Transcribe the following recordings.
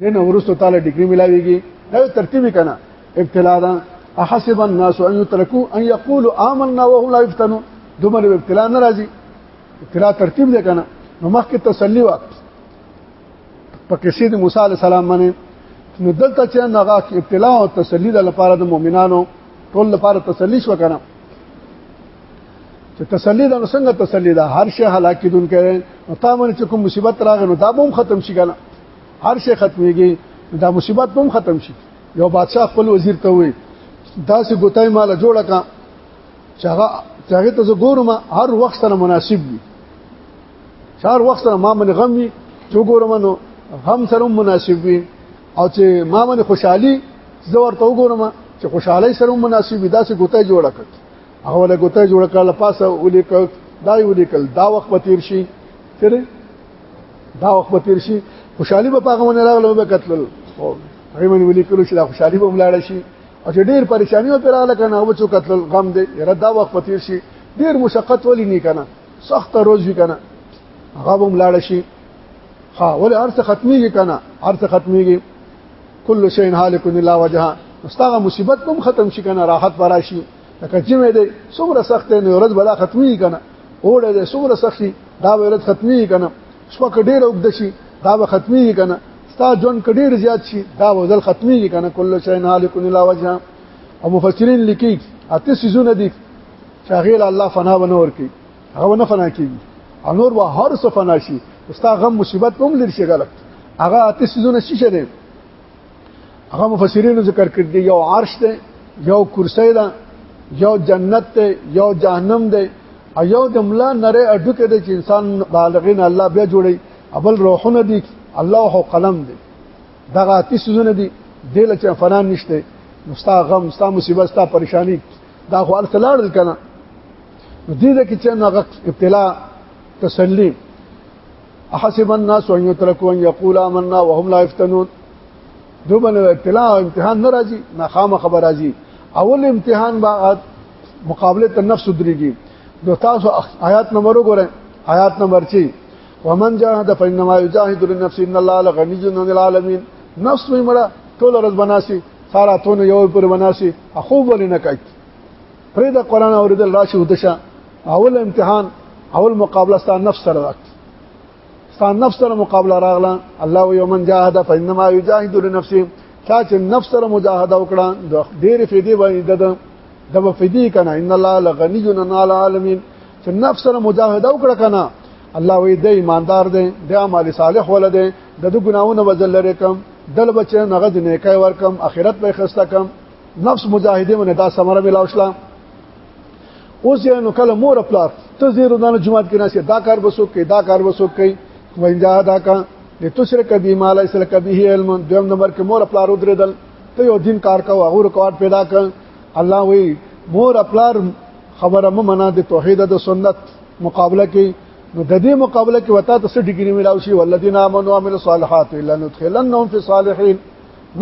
دین ورستو تعالی ډیګری ملاویږي دا ترتیبی کنه ابتلا ده احسب الناس ان يتركوا ان يقولوا آمنا وهم لا يفتنون دومره ابتلا ناراضي ابتلا ترتیب ده کنه نو مخکې تسلی وا په کیسې د موسی عليه السلام باندې نو دلته چې هغه ابتلا او تسلی د لپاره د مؤمنانو ټول لپاره تسلی شو کنه چې تسلی ده نو څنګه تسلی ده هر شی هلاکیدونکې او تا باندې چې کوم مصیبت راغی نو دا به هم ختم شي کنه هر شي ختميږي دا مصیبت هم ختم شي یو بادشاہ خپل وزیر ته وي دا سه ګوتای مال جوړه کا چاغه چاغه ته ګورم هر وخت سره مناسب وي هر وخت سره ما من غم وي چې ګورم نو غم سره مناسب وي او چې ما من خوشحالي زه ورته وګورم چې خوشحالي سره مناسب وي دا سه ګوتای جوړه کړ هغه له ګوتای جوړه کړ لپاسه ولې کړ دا یو لیکل دا وخت به تیر شي تیرې دا وخت به تیر شي خوشحالي به پاغه ونه راغله به قتل او هغه من ولي کلو شي دا خوشحالي به ملاړ شي او چې ډیر پریشانی او پراله کنه او چې قتل غم دی یره دا وخت به تیر شي ډیر مشقت ولې نه کنه سخت روز وی کنه هغه به ملاړ شي ها ولې ارث ختميږي کنه ارث ختميږي کل شيء هالك الا وجهه مستغه مصیبت هم ختم شي کنه راحت براشي لکه چې مې دې څومره سخت نه ورځ بلا ختمي کنه اوړه دې څومره سخت دا ویرت ختمي کنه شپه کډیر وګد شي دا به ختمي کنه ستا جون کډیر زیات شي دا وزل ختمي کنه کله شي نه لیکن لا وجه او مفسرین لیکي اته سيزونه دي چې غیر الله فنا ونور کی هغه نه فنا کیږي انور به هر څه فنا شي ستا غم مصیبت هم لري شي غلط هغه اته سيزونه شي شه هغه مفسرینو ذکر کړ دی یو عرش دی یو کرسی ده یو جنت دی یو جهنم دی او یو د ملا نری اډو کې د انسان بالغین الله بیا جوړي اول روحونه دي الله او قلم دی دغه تیسونه دي دله چې فنا نشته مستا غم مستا مصیبت مستا پریشانی دا خو التلال کنه دې دې کې چې نو ابتلا تسلیم احسب الناس ان يتركوا ان يقولوا آمنا وهم لا يفتنون دوبنه ابتلاء او امتحان ناراضي ناخامه خبر راځي اول امتحان با مقابله ته نفس دريږي نو تاسو آیات نمبر وګورئ آیات نمبر 3 ومن جاهد فإنما يجاهد لنفسه إن الله لغني عن العالمين نفس مې مړه ټول ورځ بناسي سارا تون یو پر بناسي اخو ولې نه کوي پرې د قران اوریدل راشي ودشه اول امتحان اول مقابله ستاسو نفس سره راځي ستاسو نفس سره مقابله راغله الله یومن جاهد فینما یجاهد لنفسه چا چې نفس سره مجاهده وکړه د ډېر فیدې باندې د د فیدې کنه ان الله لغنی علی العالمین چې نفس سره مجاهده وکړه کنه الله وی د ایماندار دی د اعمال صالح ول دی د ګناونه وزل لري کم دل بچ نغد نیکه ورکم اخرت به خسته کم نفس مجاهده باندې دا سمره ملاو شله اوس یې نو کله مور خپل ته زیرو دانه جماعت کې ناشې دا کار وسو کې دا کار وسو کې وینجا دا کا لتشرک بی ما ليس لك به علم دویم نمبر کې مور خپل رو درېدل ته یو دین کار کا هغه رکوټ پیدا کړ الله وی مور خپل خبره ممنه د توحید د سنت مقابله کې نو د دې مقابله کې وتا ته څه ډیګری ملاوي شي ولذین آمنوا وعملوا الصالحات الا ندخلنهم فی الصالحین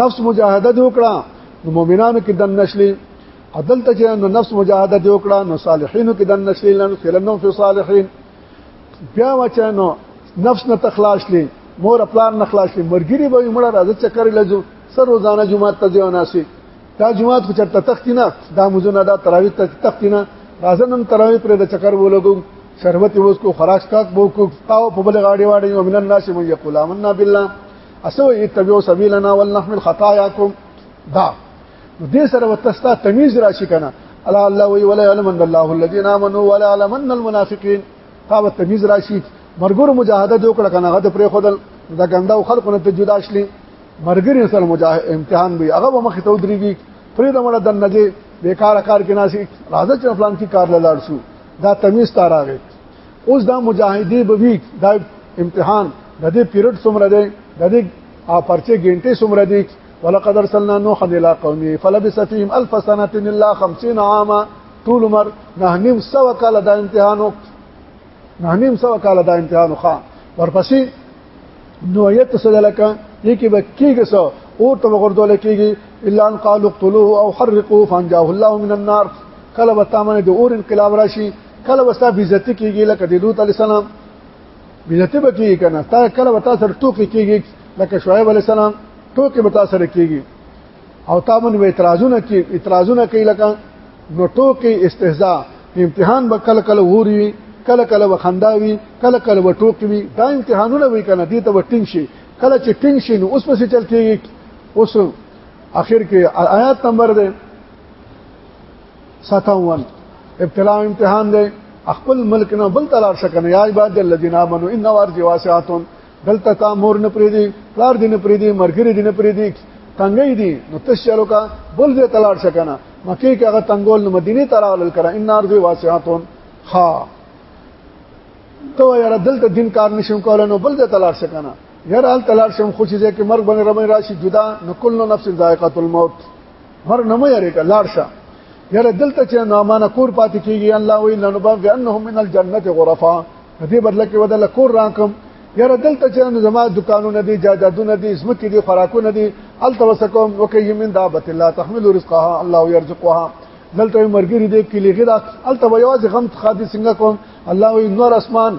نفس مجاهده دی وکړه نو مؤمنانو کې دن نشلی عدل ته چې نو نفس مجاهده دی وکړه نو صالحینو کې دن نشلی لنو فلنو فی صالحین بیا وچانو نفس نه تخلاص لې مور خپل نه خلاص لې مرګری به مړه راځي چکر لجو سر روزانه جمعه ته ځو ناسي دا جمعه کو چرته تخت نه دا مزونه دا تراوی ته تخت نه راځه نن تراوی پر د چکر ولګو شربت وس کو خراج کاک بو کو تاو په بل غاړي واړي ومن الناس من یقول آمنا بالله اسو اتبعوا سبيلنا ولنحمل خطاياكم دا دې سره وتستا تمیز راشي کنه الا الله وی ولا يعلمن الله الذين امنوا ولا يعلمن المنافقين تا به تمیز راشي مرګور مجاهده جو کړه کنه غد پرې خدل دا ګنده او خلق نه ته جدا شلی مرګري سره مجاهد امتحان وي هغه به مخ ته ودرېږي پرې دمړه دن نه دی بیکار کار کې ناسي راځه چې فلان کی کار لاله شو دا تمیز تاراغه اوس دا مجاهدی به وی دا امتحان د دې پیریډ څومره دی د دې پرچه ګنټه څومره دی ولقد ارسلنا نوحا الى قومه فلبث فيهم الف سنه الا 50 عاما طول عمر نه نیم سو کال دا امتحانو نه نیم سو کال دا امتحانو خان ورپسې نوعیت څه دلکه یکی به کیږي سو او ته وګورځول کیږي الا ان قالوا اقتلوه او حرقوه فانجاه الله من النار کله وتامنه د اور انقلاب راشي کله وستا عزت کیږي لکه د لوط علی السلام عزت به کیږي کنه تا کله وتا سره ټوکی کیږي لکه شعیب علی السلام ټوکی به تا سره کیږي او تا باندې اعتراضونه کی اعتراضونه کوي لکه نو ټوکی استهزاء امتحان به کله کله ووري کله کله وخنداوي کله کله وټوکی وي دا امتحانونه وي کنه دي ته وټینګ شي کله چې ټینګ شي نو اوس پسې چل کیږي اوس اخر کې آیات نمبر ده ستاون ابتلا او امتحان دی خپل ملک نه بل تلار شکنه یا عباد الذین آمنو ان وارج واسعاتون دلته تا مور نه پری دی پلار دی نه پری دی مرګری دی نه پری دی تنګی دی نو تشلو کا بل دې تلار شکنه مکه کې هغه تنگول نو مدینه ترال کړه ان ارض واسعاتون ها ته یاره دلته دین کار نشم کولای نو بل دې تلار شکنه یاره ال تلار شم خو چې کې مرګ باندې رمې راشي جدا نو کل نفس ذائقه الموت مر نه مې یې کلار شه یره دلته چې نو امانه کور پاتې کیږي الله وی لنو با انهم من الجنه غرفا دې بدل کې ودل کور رانکم یره دلته چې نو زما دکانونه دي جادادونه دي اسمت کې دي خوراکونه دي الته وسکم وکي من دابت الله تحمل رزقها الله يرزقها دلته مرګري دې کې لګي دا الته ویواز غم خادي څنګه کوم الله وی نور اسمان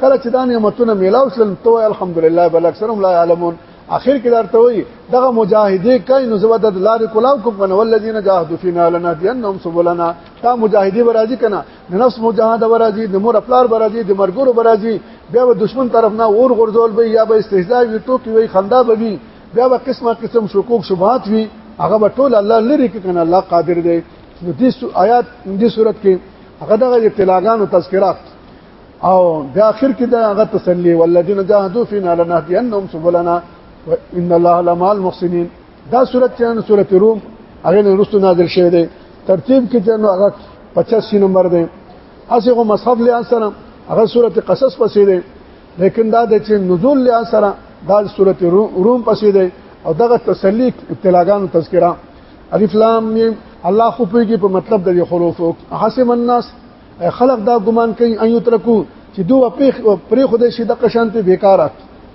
کله چې دا نعمتونه میلاو شول تو الحمدلله بل اکثرهم لا يعلمون اخر کې درته وي دغه مجاهدې کای نو زبد د لارې کولاو کوم من ولذین جاهدوا فینا لنهدینهم سبلنا تا مجاهدې برازي کنه نفس مجاهده برازي د مور خپل برازي د مرګورو برازي بیا به دشمن طرف نه اور غرزول به یا به استهزاء وي ټوکی وي خندا به وي بیا به قسمه قسم شکوک شبهات وي هغه به ټول الله لري کې کنه الله قادر دی نو دې آیات دې صورت کې هغه دغه ابتلاګانو تذکرات او په اخر کې دا هغه تسلی والذین جاهدوا فینا لنهدینهم سبلنا وان الله لمع المحسنین دا سورۃ چن سورۃ روم هغه نه رسو نازل شوه دی ترتیب کې چنو هغه 85 نمبر دی اسغه مصحف له سره هغه سورۃ قصص پسې دی لیکن دا د چې نزول له سره دا سورۃ روم پسې دی او دغه تسلی ابتلاګان تذکرہ الف لام میم الله خو پیږي په مطلب د حروف حسب الناس خلق دا ګمان کوي ان یترکو چې دوه پیخ پرې خدای شي د قشان په بیکاره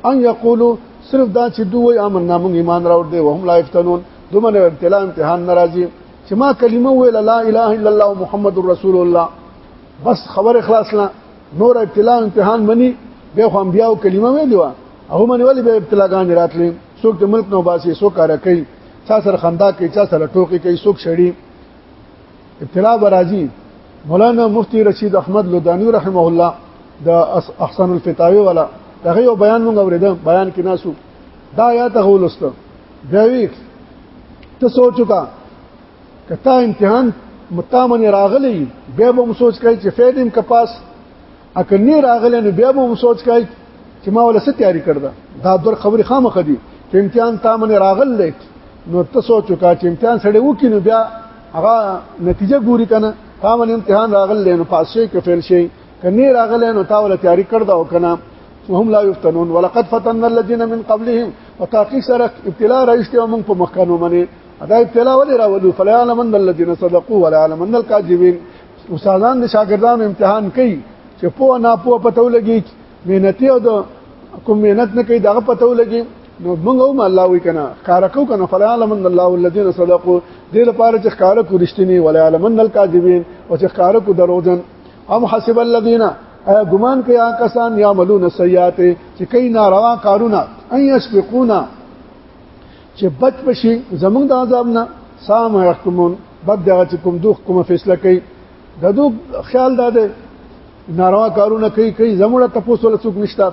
ان یقولو صرف دا چې دوی امننا موږ ایمان راوړ دي وهم لا یفتنون دومره ابتلا امتحان ناراضي چې ما کلمه ویل لا اله الا الله محمد رسول الله بس خبر اخلاص نه نور ابتلا امتحان مني به خو انبیاء کلمه ویلی و هغه منی ولی به ابتلاګان راتلې څوک د ملک نو باسي څوک کار کوي چا سره خندا کوي چا سره ټوکی کوي څوک شړي ابتلا برازي مولانا مفتی رشید احمد لودانی رحمه الله د احسن الفتاوی ولا دغه یو بیان مونږ اوریدم بیان کې ناسو دا یا ته ولست دوی ته سوچ وکا کته امتحان متامن راغلی بیا به سوچ کوي چې فیدم کپاس اکه نه راغلی نو بیا به سوچ کای چې ما ولا څه تیاری کړدا دا در خبرې خامخ دي چې امتحان تا من راغل لې نو ته سوچ وکړه چې امتحان سره وکینو بیا هغه نتیجه ګوري کنه تا من امتحان راغل لې نو پاس شي که فیل شي کني راغل نو تا ولا تیاری کړدا او کنه وهم لا يفتنون ولقد فتننا الذين من قبلهم وتحقيق سره ابتلاء راځته موږ په مخکانو باندې دا ابتلاء ولې راولو فلا علمن الذين صدقوا ولا علمن الكاذبين استادان د شاګردانو امتحان کوي چې پوه نه پوه پته ولګي مهنتي او د کوم مهنت نه کوي دغه پته ولګي نو موږ هم الله وی کنه کار کو کنه فلا لمن الله الذين صدقوا دې لپاره چې کار کو رښتینی ولا لمن الكاذبين او چې کار کو دروغجن هم حسب الذين ایا ګمان کوي هغه کسان یعملون سیئات چې کوي ناروا کارونه اي یسبقونا چې بچ بشي زمونږ د عذاب نه سام يحكمون بد دغه چې کوم دوخ کومه فیصله کوي د دو خیال دا دی ناروا کارونه کوي کوي زموږه تپوس ولا څوک نشته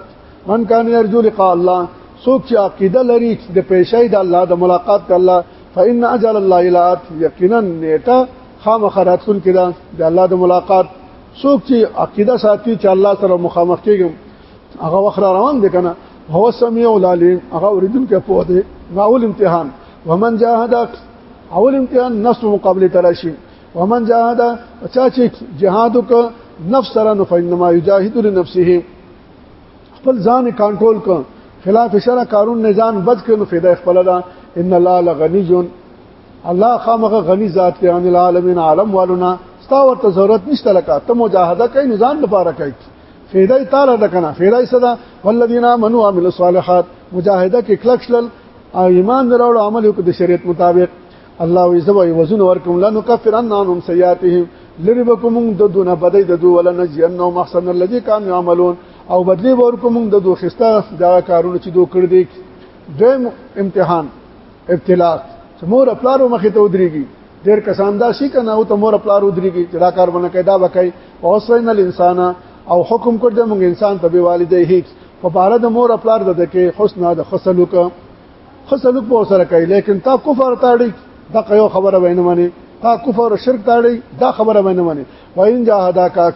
من کان يرجو لقاء الله څوک چې عقیده لري د پېښې د الله د ملاقات د الله فإن أجل الله لآت یقینا نیټه خامخراتون کې ده د الله د ملاقات څوک چې عقیده ساتي چې الله سره مخامخ کېږم هغه وخت روان دي کنه هو سميع العليم هغه اوریدون کې پوه دي ناول امتحان ومن جاهد اول امتحان نفس مقابله تلاشي ومن جاهد اچا چې جهاد وک نفس سره نو فینما یجاهد لنفسه خپل ځان کنټرول ک خلاف شرع قانون نه ځان بچ ک نو فدا خپل دا ان الله لغنی جون الله خامغه غنی ذات کې ان العالمین عالم والنا ستا ورته ضرورت نشته لکه ته مجاهده کوي نزان لپاره کوي فیدای تعالی د کنه فیدای صدا والذین آمنوا وعملوا الصالحات مجاهده کې کلک شلل او ایمان دراوړ عمل وکړي د شریعت مطابق الله وی زوی وزن ورکم لنو کفرن عنهم سیئاتهم لری بکم د دونه بدی د دو ولا نجنو محسن الذی کان یعملون او بدلی ورکم د دو خسته دا کارونه چې دو کړ دي دویم امتحان ابتلا چې مور خپل مخ ته ودرېږي ډېر کسان دا شي کنه او ته مور خپل ودرېږي چې دا کار باندې کیدا وکړي اوسوین الانسان او حکم کړ د موږ انسان په والديه په بار د مور خپل د کې حسن د خسلوک خسلوک په سره کوي لیکن تا کفر تاړي دا یو خبره وینه مانی تا کفر او شرک تاړي دا خبره وینه مانی وین جاهدا کا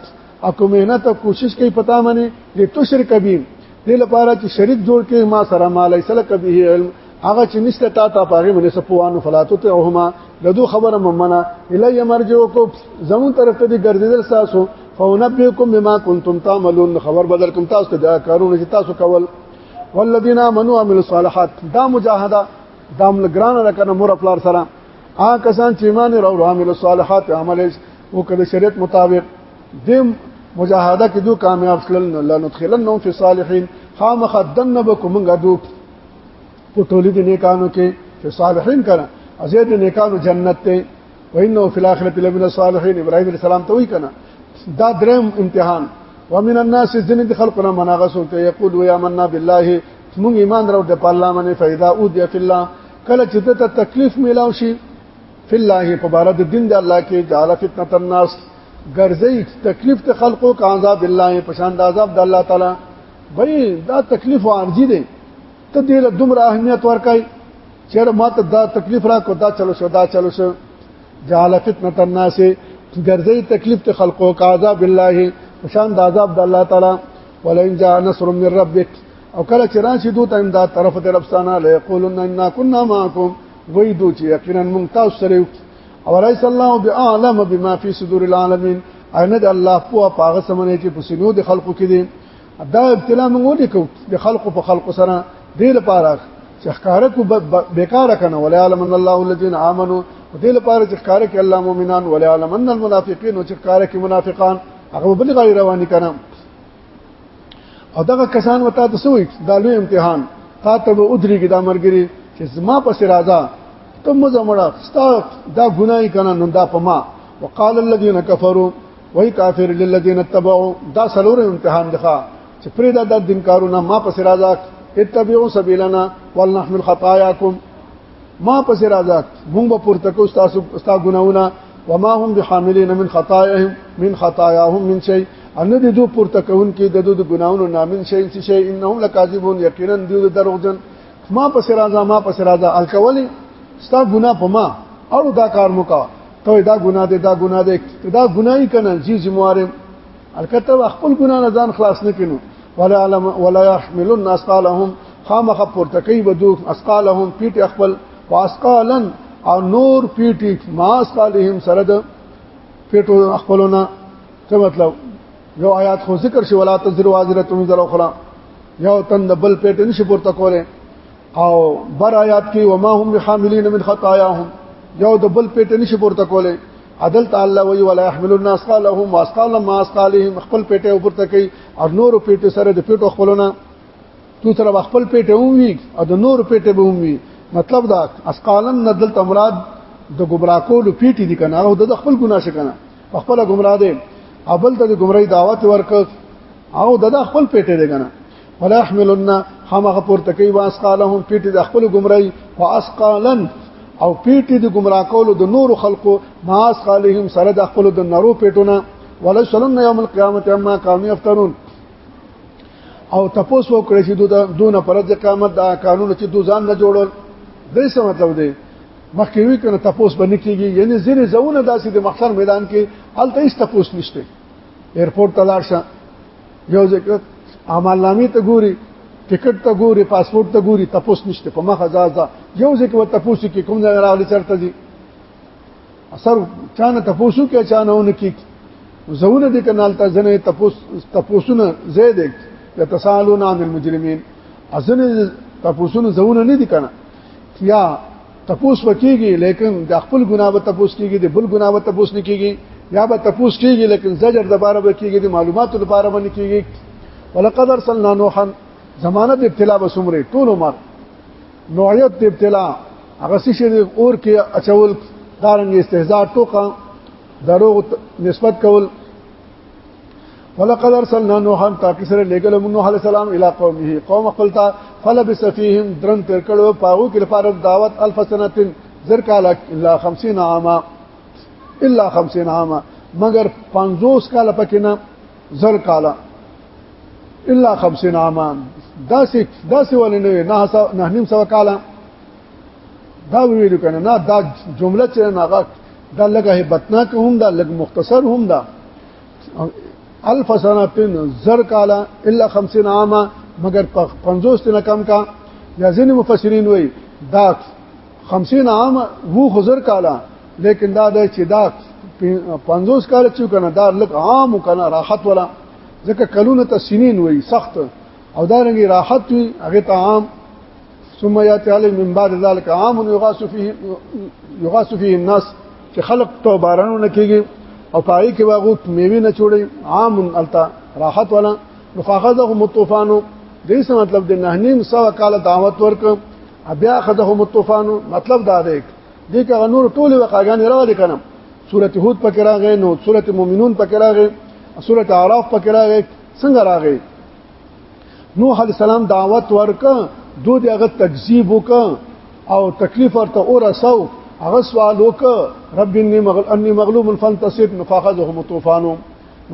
اکو مهنت کوشش کوي پتا مانی لتشرک بیم دې لپاره چې شریک جوړ کې ما سره ما ليس لك به علم هغه چې نشته تا ته پاغه باندې سپوانو فلاتو ته هما ددو خبره ممنه الی مرجوکم زمون طرف ته دي ګرځیدل تاسو فونبئکم بما کنتم تعملون خبر بدل کوم تاسو ته دا کارونه چې تاسو کول والذین آمنوا وعملوا الصالحات دا مجاهده دا ملګران راکنه مور خپل سره آ کسان چې ایمان راو عامل الصالحات عمل او کله شریعت مطابق دیم مجاهده کې دوه کامیاب شلل نو لندخلنهم فی صالحین خامخ دن بکومنګه دو په ټولې دي نیکانو کې فی صالحین کړه ازید نیکانو جنت ته وینه فی الاخرۃ لمن الصالحین ابراهیم علیہ السلام ته وی کنه دا دریم امتحان ومن الناس ذن خلقنا مناغسو ته یقول یا مننا بالله موږ ایمان راو د الله باندې فائدہ او دی فی الله کله چې ته تکلیف ملاو شي فی الله په بار د دین د الله کې جعل فتنه الناس ګرځي تکلیف ته خلقو کا عذاب الله په شان د عذاب د الله تعالی وای دا تکلیف عارضی دی ته دې له دومره اهمیت ورکای چیرې ما ته دا تکلیف را کو دا چلو شو دا چلو شو جعل فتنه الناس ګرځي تکلیف ته خلقو کا عذاب الله په شان د عذاب د الله تعالی ولئن جاء نصر من ربک او کله چې راشي دوی ته امداد طرف د ربستانه ليقولن انا كنا معكم وای دوی چې یقینا موږ تاسو سره یو او ليس الله بعالم بما في صدور العالمين اينه الله په پاغه سمونه چې په سينو د خلقو کې دي دا ابتلا موږ ولې کو د خلقو په خلقو سره دې لپاره چې ښکارا کو بیکاره کنه ولا علم ان الله الذين امنوا دې لپاره چې ښکارا کې الله مؤمنان ولا علم ان المنافقين چې ښکارا کې منافقان هغه بل غیر رواني کنه او دغه کسان وتا ته سوې دا لوی امتحان تا ته به ادري کې دا مرګري چې زما پس راځه ته مزه مړه ستا دا ګناي کنه نو دا پما وقال الذين كفروا وای کافر للذین اتبعوا دا سلور امتحان دغه چې پرې دا د دین کارونه ما پس راځه اتبعوا سبیلنا ولنحمل خطاياکم ما پس راځه مونږ به پورته کو تاسو ستا ګناونه وما هم بحاملین من خطاياهم من خطاياهم من شيء ان دې دو پورته کون کې د دو ګناونو نامن شي چې شي انهم لکاذبون یقینا دې دروغجن ما پس راځه ما پس راځه الکولی ستا ګنا په ما اړو دا کار مو کا ته دا ګنا دې دا ګنا دې دا ګناي کنه جی زموارم الکته خپل ګنا نه ځان خلاص نه کینو ولا علم ولا يحمل الناس قالهم خامخ پورته کوي بدو اسقالهم پیټ خپل واسقالن او نور پیټي ما اسقالهم سره د پیټو خپلونه څه مطلب یو آیات خو ذکر شي ولا تزر وازره وزر اخرى یو تند بل پیټ نشي پورته کوله او بر آیات کې وما هم بحاملین من خطاياهم یو د بل پیټ نشي پورته کوله عدل تعالی وی ولا يحمل الناس قالهم واسقال ما اسقالهم خپل پیټه اوپر تکي او نور پیټه سره د پیټو خپلونه تو سره خپل پیټه ومي او د نور پیټه به ومي مطلب دا اسقالن ندل تمراد د گمراه کولو پیټي دي کنه او د خپل ګناه شکنه خپل گمراه دي ابل ته د گمراهي دعوت ورک او د خپل پیټه دي کنه ولا يحملن همغه پورته کوي واسقالهم پیټي د خپل گمراهي واسقالن او پیټي د گمراه کولو د نور خلقو ما اسقالهم سره د خپل د نورو پیټونه ولا شلن یوم القیامت اما قوم یفترون او تاسو وکړئ چې دوی دون پر د قیامت دا قانون چې دوی ځان نه جوړول دې څه مطلب دی مخکې وی کنه تاسو باندې کیږي یعنی زیره زونه داسې د مخسر میدان کې الته هیڅ تاسو نشته ایرپورټ تلاشا یو ځکه اعمال نامې ته ګوري ټیکټ ته ګوري پاسپورت ته ګوري تپوس نشته په مخه ځازا یو ځکه و تپوس کې کوم ځای راغلی چرته دي اثر چانه تپوس کې چانه ونه کې زونه دي کنال ته ځنه تپوس تپوسونه زیاده یتسالون عن المجرمین ازنه تپوسونه زونه نه دي کنه یا تپوس وکیږي لیکن د خپل ګناه به تپوس کیږي د بل ګناه به تپوس نه کیږي یا به تپوس کیږي لیکن زجر د بار به کیږي د معلوماتو د بار باندې کیږي ولقد ارسلنا نوحا زمانه د ابتلا به سمره ټول عمر نوعیت د ابتلا هغه شي د اور کې اچول دارنګ استهزاء ټوکا دروغ نسبت کول ولقد ارسلنا نوحا تاکي سره لګل موږ نوح عليه السلام الى قومه قوم خپل ته فلبس فيهم درن تر کړو پاغو کې لپاره دعوت الف سنتين زر کال الا 50 عاما الا 50 عاما مگر 50 کال پکې نه زر کال الا 50 عاما داسې داسې ولې نه نه نه نیم سو کال دا ویلو کنه نه دا جمله چې نه دا لګه هبتناک هم دا لګ مختصر هم دا الف سنه پن زر کالا الا 50 عامه مگر 50 نه کم کا یا ځین مفسرین وای دا 50 عام وو خزر کالا لیکن دا د چې دا 50 کال چې کنه دا لک عام کنه راحت ولا ځکه کلونه ته سنین وای سخت او دا رنګي راحت وي هغه ته عام ثم ياتي عليه من بعد ذلك عام يغاث فيه يغاث فيه الناس چې خلق تو بارانو نه کیږي او پای کې واغو میوي نه چوړي عام التا راحت ولا نفاخذهم الطوفان دې څه مطلب د نهنیم سو کال دعوت ورک بیا خذهم الطوفان مطلب دا دی دې کې نور ټول وقایان راغلي کنه سورته هود پکې راغې نو سورته مؤمنون پکې راغې سورته اعراف پکې راغې څنګه راغې نوح علی السلام دعوت ورک دو دغه تکذیب وک او تکلیف ورته اورسو هغه سوال وک رب انی مغل انی مغلوب فانتصر فاخذهم طوفان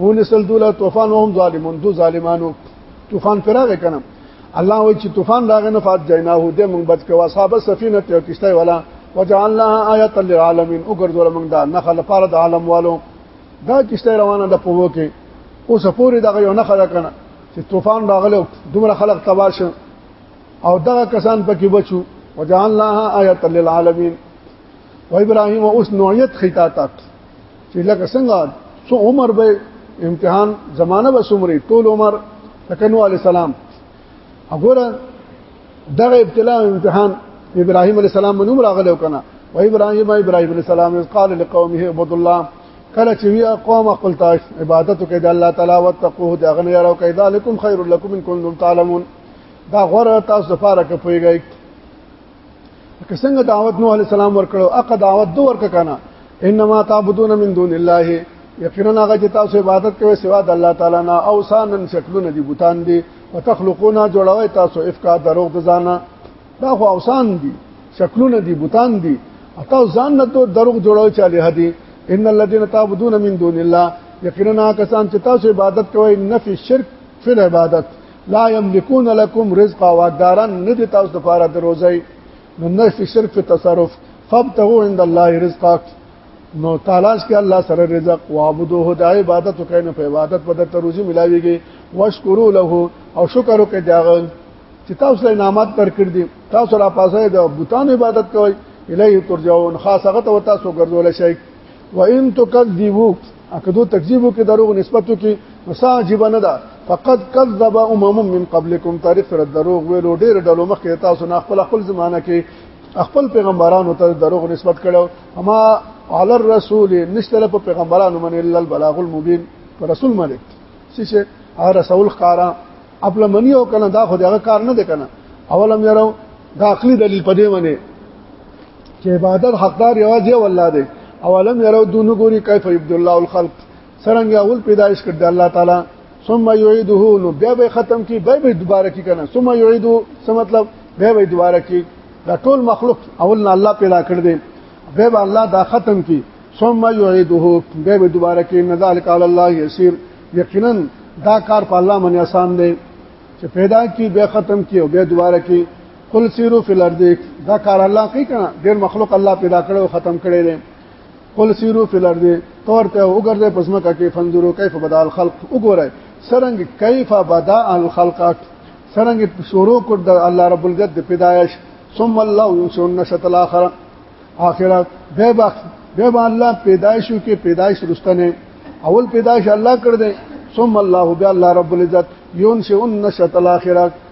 ونسل دوله طوفان وهم ظالمون دو ظالمانو طوفان فراغ کنه الله وی چې طوفان راغی نه فات جناه دې موږ بچ کوا صاحب سفینه ته کشته ولا وجعلناها آیه للعالمین وګرځول موږ دا نخل لپاره د عالم والو دا کشته روانه د پوو کې اوس پورې دغه یو نه خلا کنه چې طوفان راغلو دومره خلق تباہ شو او دغه کسان پکې بچو وجعلناها آیه للعالمین و ابراهیم اوس نوعیت خیتا تا چې لکه څنګه څو عمر به امتحان زمانہ به سمري ټول عمر تکنو علی السلام وګوره دغه ابتلا او امتحان ابراهيم عليه السلام منوم راغلی وکنه و ابراهيم ابراهيم عليه السلام قال لقومه اعبدوا الله کله چې وی قوم خپل تاش عبادت کوي د الله تعالی او تقوه د غنه یارو کوي ذالکم خیر لکم ان کنتم تعلمون دا غره تاسو لپاره کې پويږئ که څنګه دعوت نوح عليه السلام ورکړو اقا دعوت دو ورک کنه انما تعبدون من دون الله یقینا هغه چې تاسو عبادت کوئ سوا د الله تعالی نه او سانن شکلونه دي بوتان دي وتخلقون جوړوي تاسو افکا دروغ د ځانه دا خو اوسان دي شکلونه دي بوتان دي اته ځان نه ته دروغ جوړوي چې له دې ان الذين تعبدون من دون الله یقینا کسان چې تاسو عبادت کوئ نفي شرک فی العبادت لا یملکون لكم رزقا واقدارا نه دي تاسو لپاره دروځي نو نفي شرک فی تصرف فابتغوا عند الله رزقا نو تلاش کې الله سره رزق وعبدوه د عبادت کین په عبادت په د تروزی ملاويږي واشکرو له او شکر وکړي داغه چې تاسو له نعمت پر کړ دي تاسو را پاسه د بوتان عبادت کوئ الیه ترجعون خاصه غته و تاسو ګرځول شي و ان تکذبوا اکدو تکذیبو کې دروغ نسبتو کې مساجب نه ده فقد كذب امم من قبلكم تاریخ سره دروغ ویلو ډیر ډلو مخکې تاسو نه خپل خپل زمانہ کې خپل پیغمبرانو ته دروغ نسبت کړو اما علی الرسول نشتل په پیغمبرانو من الا البلاغ المبین پر رسول ملک چې هغه رسول خارا خپل منی او کنه دا خو دغه کار نه دی کنه اولم یرو دا عقلی دلیل پدې باندې چې عبادت حقدار یوازې والله دی اولم یرو دونو ګوري کیف یبد الله الخلق څنګه اول پیدایش کړ د الله تعالی ثم يعيده نو بیا به ختم کی بیا به دوباره کی کنه ثم يعيده څه مطلب بیا به دوباره کی دا ټول مخلوق اول نه الله پیدا کړ دې بیا به الله دا ختم کی ثم يعيده بیا به دوباره کی نه ذلک علی الله يسير یقینا دا کار په الله باندې آسان دی چې پیدا کی بیا ختم کی او بیا دوباره کی قل سیرو فی الارض دا کار الله کوي کنه ډیر مخلوق الله پیدا کړو ختم کړي قل سیرو فی الارض تور ته وګرځي پس مکه کې فنذرو کیف بدا الخلق وګورئ سرنګ کیف بدا الخلق سرنګ شروع کړ د الله رب العزت د پیدایش ثم الله ينشئ النشأة الاخره اخرت به با به با الله پیدایشو کې پیدایش رستنه اول پیدایش الله کړ دې ثم الله بیا الله رب العزت ينشئ النشأة الاخره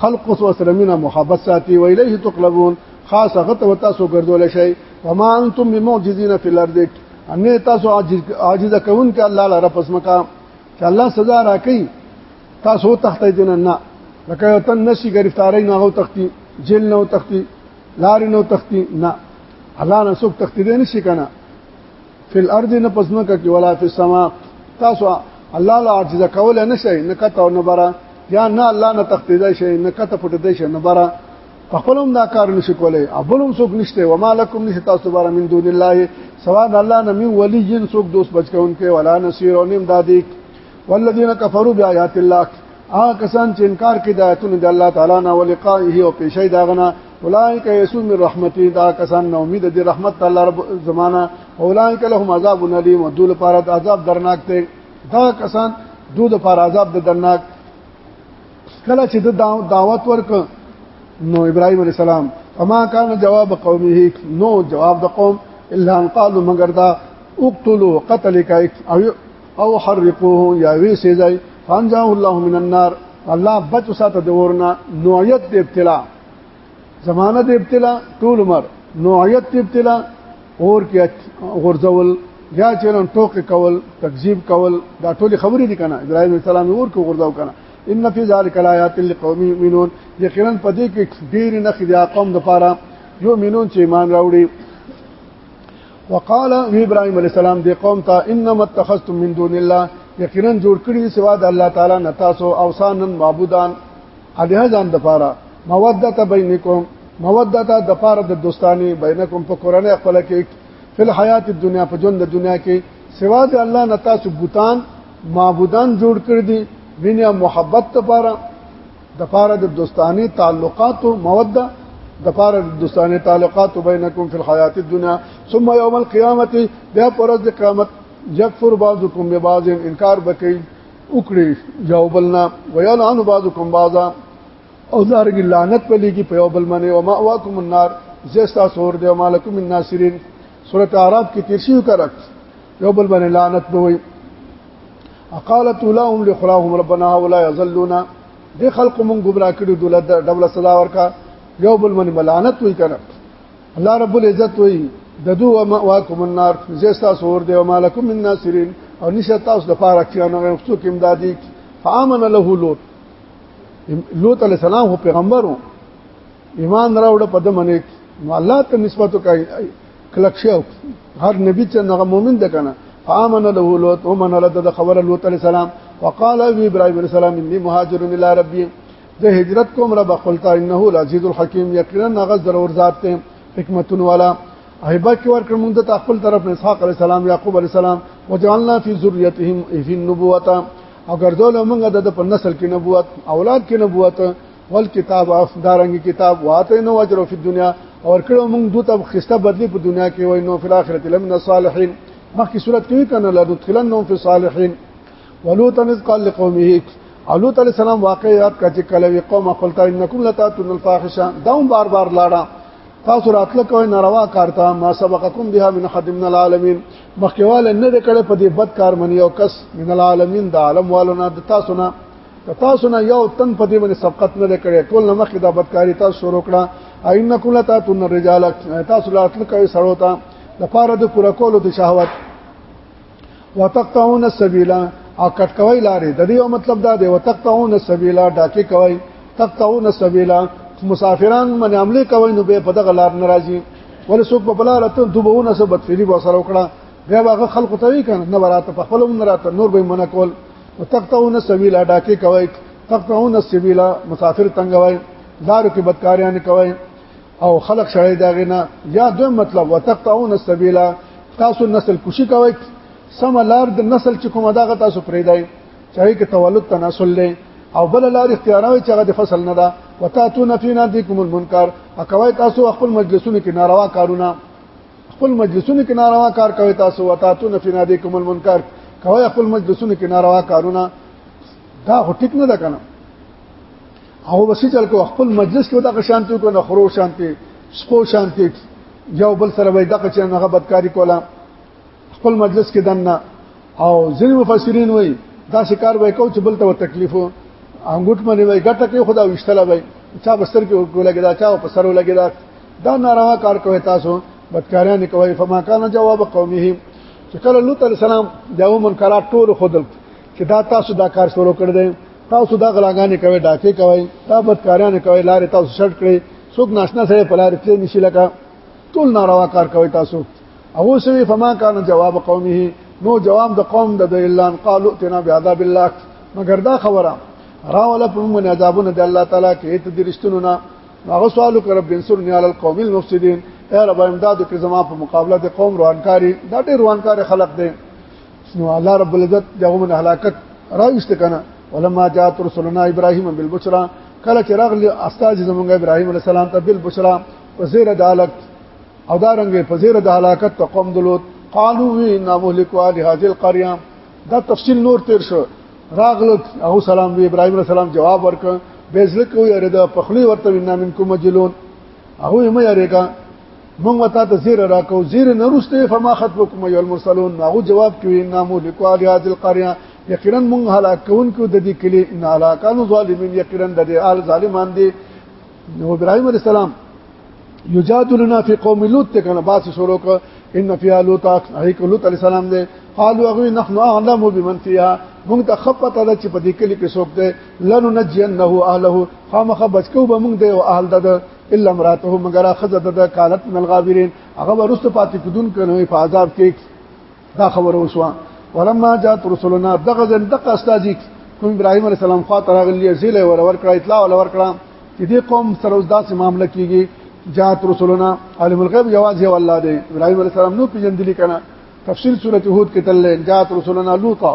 خلق اوس وسره مینه محبت ساتي و الیه تقلبون خاص هغه ته تاسو ګرځول شي وما انتم بمعجزین فی الارض ان تاسو عاجز کون ک الله لره پس مقام چې الله سزا راکړي تاسو تخت دین نه لکه یو تن نشي گرفتاری نه او تختی جیل نه او تختی لار نه او تختی نه الله نه څوک تختی دین شي کنه فی الارض نه پسمکه کې ولا فی السما تاسو الله لا عجز کول نه شي نه کته او نه برا یا نه الله نه تختیدا شي نه کته پټ دی شي نه برا خپلوم دا کار نشي کولای ابلوم څوک نشته و مالکم نشي تاسو بار من دون الله سوا د الله نه می ولی جن څوک دوست بچون کې ولا نصير او نیم دادی والذین کفروا بیاات الله آ کسان چې انکار کوي د آیاتونو د الله تعالی نه ولقائه او پیشي داغنه اولائک یسون من رحمتی دا کسان نو امید دي رحمت الله رب زمانہ اولائک لهم عذاب الیم ودول لپاره عذاب درناک ته دا کسان دو د لپاره عذاب د درناک کله چې د دعوت ورک نو ابراهيم عليه السلام فما كان جواب قومه نو جواب د قوم الا ان قالوا مگر دا اقتلوا قتلك او او حرقوه یا وی سي ځای فانجاه الله من النار الله بچ ساته د ورنا نوعیت د ابتلا زمانه د ابتلا ټول عمر نوعیت د ابتلا اور کې غرزول یا چیرن ټوک کول تکذیب کول دا ټول خبرې دي کنه ابراهيم السلام اور کې غرزاو کنه ان فی ذلک آیات لقوم یؤمنون یقینا پدې کې ډېر نه خدای قوم د پاره یؤمنون چې ایمان راوړي وقال ابراهيم عليه السلام دې قوم ته انما اتخذتم من دون الله یقینا جوړ کړی سوا د الله تعالی نه تاسو اوسانن معبودان اده ځان د پاره مودته بینکم مودته د پاره د دوستانی بینکم په قرانه خپل کې فل حیات الدنیا په ژوند د دنیا کې سوا د الله نه تاسو بوتان معبودان جوړ کړ دي وینیا محبت ته پاره د پاره د دوستانی تعلقات او موده د پاره د دوستانه تعلقات بینکم فی الحیات الدنیا ثم یوم القیامت بیا پر د قیامت یکفر بعضکم ببعض انکار بکئی وکړي یو بل نه ویلعن بعضکم بعضا او دارګ لعنت په لګي په یو بل باندې او ما واکم النار زستا سور دی او مالکم الناصرین سورۃ اعراف کې تیر شي کرک یو بل باندې لعنت به وي اقالت لهم لخلاهم ربنا ولا يذلونا دې خلق مون گمراه کړي دولت ډول صدا ورکا یو بل باندې ملانت وي کنه الله رب العزت وی ددو و مأواکم النار زیستا سور دی و مالکم من ناصرین او نشه تاسو د پاره کیانو غو څوک امدادي فامن له لوط لوط علی السلام هو پیغمبرو ایمان راوړ په د منې نو الله ته نسبت کوي کلک شو هر نبی چې هغه مؤمن ده کنه فامن له لوط ومن له د خبر لوط علی السلام وقال ابراهيم عليه السلام اني مهاجر الى ربي د هجرت کوم رب خپل تا انه العزیز الحکیم یقینا هغه ضرور ذات ته حکمتون والا هیبه کې ورکړ موږ ته خپل طرف نه اسحاق علی السلام یعقوب علی السلام وجعلنا فی ذریتهم فی النبوت او ګرځول موږ د په نسل کې نبوت اولاد کې نبوت ول کتاب اف دارنګ کتاب واته نو اجر فی دنیا اور کړه موږ دوی ته خسته بدلی په دنیا کې وای نو فی الاخرته لمن الصالحین مخکې صورت کې کنه لا دخلنهم فی الصالحین ولوط ان قال لقومه علوط علی السلام واقع یاد کچ کله وی قوم خپل ته انکم لتاتون الفاحشه داوم بار بار لاړه تاسو راتل کوی ناروا کارتا ما سبقکم بها من حد من العالمین مخکواله نه کړه په دې بد کار منی او کس من العالمین د عالم والو نه د تاسو نه تاسو نه یو تن په دې باندې سبقت نه کړي ټول نه مخکې دا بدکاری تاسو شروع کړه اینکم لتاتون الرجال تاسو راتل کوی سړوتا د پاره د پوره کولو د شهوت وتقطعون السبيل او کټ کوي لارې د دې یو مطلب دا دی وتقطعون السبيل ډاکې کوي تقطعون السبيل مسافران من عملي کوي نو به په دغه لار ناراضي ول څوک په بلار ته دوبونه سبت فری به سره وکړه بیا هغه خلق ته وی کنه نه وراته په خپل نه راته نور به منع کول وتقطعون السبيل ډاکې کوي تقطعون السبيل مسافر تنګوي لارو کې بدکاریان کوي او خلق سره داغه نه یا د مطلب وتقطعون السبيل تاسو نسل کوشي کوي سم لار د نسل چې کومه داغه تاسو پرې دی چاهي کې تولد تناسل لې او بل لار اختیاروي چې هغه د فصل نه ده وتاتو نفینا دیکم المنکر اکوي تاسو خپل مجلسونو کې ناروا کارونه خپل مجلسونو کې ناروا کار کوي تاسو وتاتو نفینا دیکم المنکر کوي خپل مجلسونو کې ناروا کارونه دا هټیک نه ده کنه هغه وسې چل کو خپل مجلس کې دغه شانتي کو نه خرو شانتي سپو شانتي یو بل سره وای دغه چې هغه بدکاری کوله خپل مجلس کې دنه او ځینې مفسرین وای دا شکار وای کو چې بل ته تکلیف انګوټ باندې وای ګټه کې خدا وشتله وای چا بستر کې ولګی دا چا په سر ولګی دا دا ناروا کار کوي تاسو بدکاریان کوي فما کان جواب قومه چې کله لوط علی السلام داو منکرات ټول خودل چې دا تاسو دا کار شروع کړی دی تاسو دا غلاګانې کوي ډاکې کوي دا بدکاریان کوي لارې تاسو شټ کړي څوک ناشنا سره په لارې تللی نشي لکه ټول ناروا کار کوي تاسو او سوي فما کان جواب قومه نو جواب د قوم د الا ان قالوا اتنا بعذاب الله مگر دا خبره راوله په موږ عذابونه د الله تعالی کې ته درشتونو نه هغه سوالو کړ رب انصرني على القوم المفسدين اے رب امداد کې زما په مقابله د قوم روانکاری دا ډېر روانکار خلق دي نو الله رب العزت دغه من هلاکت راويست کنه ولما جاءت رسلنا ابراهيم بالبشرى کله چې راغلی استاد زمونږ ابراهيم عليه السلام ته بالبشرى وزير دالک او دا رنګ په زیر د هلاکت ته قوم دلوت قالو وی نا مهلک علی هذه القريه دا تفصیل نور تیر شو راغل او سلام وی ابراهيم عليه السلام جواب ورک بیزلک وی ردا پخلی ورته وینا منکم مجلون هغه یې مې یریګا مونږ وتا ته زیر راکو زیر نرسته فما خطبكم ايها المرسلون ناغو جواب کوي نامو لکوا د هذه القريه یقینا مونږ هلاک کون کو د دې کلی ان هلاکانو ظالمین یقینا د دې آل ظالمان دي نو ابراهيم عليه السلام یجادلنا فی قوم لوط کنه باس شروع ک ان فیها لوط هیک لوط علیہ السلام دے قالوا غوی نحن اعلم بمن فیها مونږ ته خپته ده چې په دې کلی کې څوک دی لنو نجنه اهله خامخ بچو به مونږ دی او اهل ده الا امراته مگر اخذ د کالت من الغابرین هغه ورست پاتې کدون کنه په عذاب کې دا خبر وسوه ولما جاءت رسلنا دغه ځن دغه استاجی کوم ابراهيم عليه السلام خوا تر غلی زیله ور ور کړه اطلاع ور ور کړه چې دې قوم سره اوس داسې معاملې کیږي جاءت رسلنا عالم الغيب جواز یو الله دې ابراهيم عليه السلام نو پیجن دي کنه تفسیر سورته هود کې تل جاءت رسلنا لوطا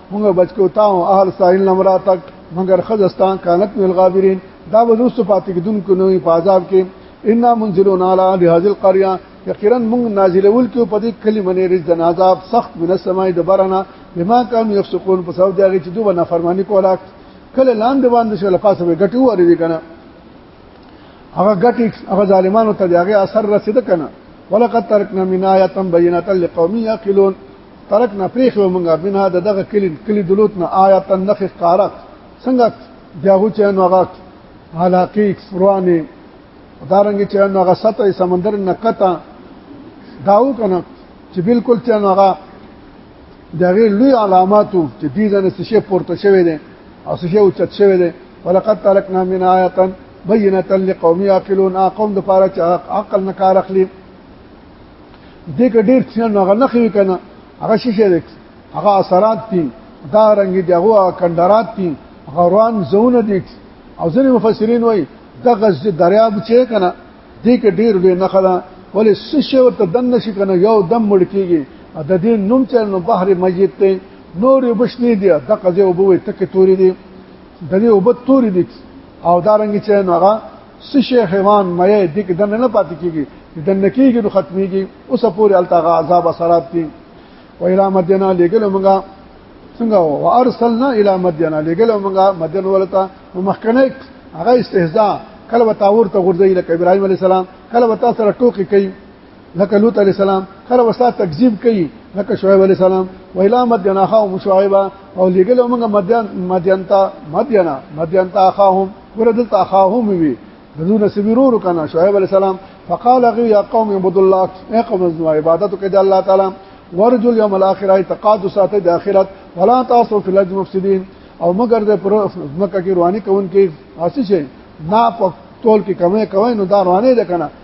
موږ بچو تا او اهل ساحل نمراتک مگر خزستان کانت من الغابرین دا وروس پاتې کیدون کو نوې په عذاب کې ان منزلون علی هذه القريه یقینا موږ نازلول کې په دې کلمه نه رز د عذاب سخت من السماء د برنا بما كانوا يفسقون په سبب دغه چې دوی نافرمانی کوله کله لاندې باندې شل پاسه به ګټي وری دي کنه هغه ګټي هغه ظالمانو ته دغه اثر رسید کنه ولقد ترکنا من آیه بینه لقوم یعقلون ترک نه پریخو مونږه بنا دغه کلی کلی دلوت نه آیات نخ قارق څنګه جاهو چې نو هغه علاقی فروانه دارنګ چې نو هغه سطح سمندر نه قطع داو کنه چې بالکل چې نو هغه دغه لوی علاماتو چې دې ځنه څه شی پورته شوی دی او څه شی اوچت شوی دی ولقد ترکنا من آیه بینه لقوم یعقلون اقوم د پاره چې عقل نه کار اخلي دې کې ډېر څه نه غنخې کنه هغه شي شي هغه اثرات دي دا رنګ دي هغه کندرات دي غروان زونه دي او ځینې مفسرین وایي د غز دریاب چې کنه دې کې ډېر به نه خلا ولې سشه ورته دن نشي کنه یو دم مړ کیږي د دې نوم چې نو بحر مجید ته نور وبشنې دي د قضې وبوي تک توري دي د دې وبد توري دي او دا رنګ چې نو هغه سی شیخ ایمان مې دې کې دنه نه پاتې کیږي دنه کیږي نو ختميږي اوس پورې التغا عذاب سراب دي و الى مدینه لګل موږ څنګه و ارسلنا الى مدینه لګل موږ مدین ولتا مخکنه هغه استهزاء کله وتاور ته غورځي لکه ابراهيم عليه السلام کله وتا سره ټوکی کوي لکه لوط علی السلام کله وستا تکذیب کوي لکه شعیب علی السلام ویلا مدین اخاهم شعیبا او لګل موږ مدین مدین تا مدین مدین تا اخاهم ورته تا اخاهم وی دغه نسبیرور کنا شعیب علی السلام فقال غي يا قوم عبد الله اي قوم زما عبادت کوي د الله تعالی ورجو اليوم الاخر اعتقاد ساته د اخرت ولا تاسو في الارض مفسدين او مگر د پر مکه کې رواني کون کې حاصل شي نا په تول کې کمه کوي نو دا روانه ده کنه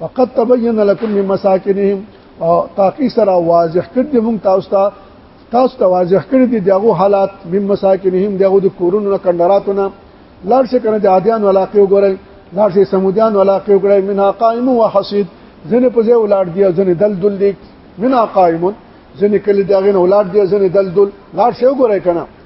وقد تبين لكم من مساكنهم او تاقی سره واضح کړ دې مونږ تاسو ته تاسو ته واضح کړ دې دغه حالات من مساکنهم دغه د کورونو نه کندراتونه لار څخه کنه د عادیان علاقې وګورئ لار څخه سمودیان علاقې وګورئ منها قائم و حصید ځنه په ځای ولار دی ځنه دلدل دی منها قائم ځنه کله دغه نه ولار دی ځنه دلدل لار څخه وګورئ کنه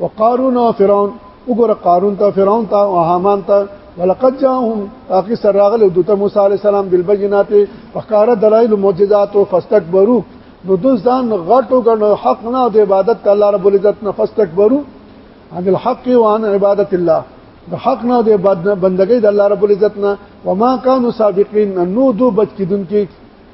وقارون او فرعون وګوره قارون ته فرعون ته او هامان ته ولقد جاءهم تاکي سر راغله دوته موسی عليه السلام بالبينات فقاره دلائل معجزات فاستكبروا نو دو ځان غټو غنو حق نه د عبادت الله رب العزت نه فاستكبروا عن الحق وعن عبادت الله د حق نه د بندګۍ د الله رب العزت نه وما كانوا سابقين نو دو بچ کیدونکو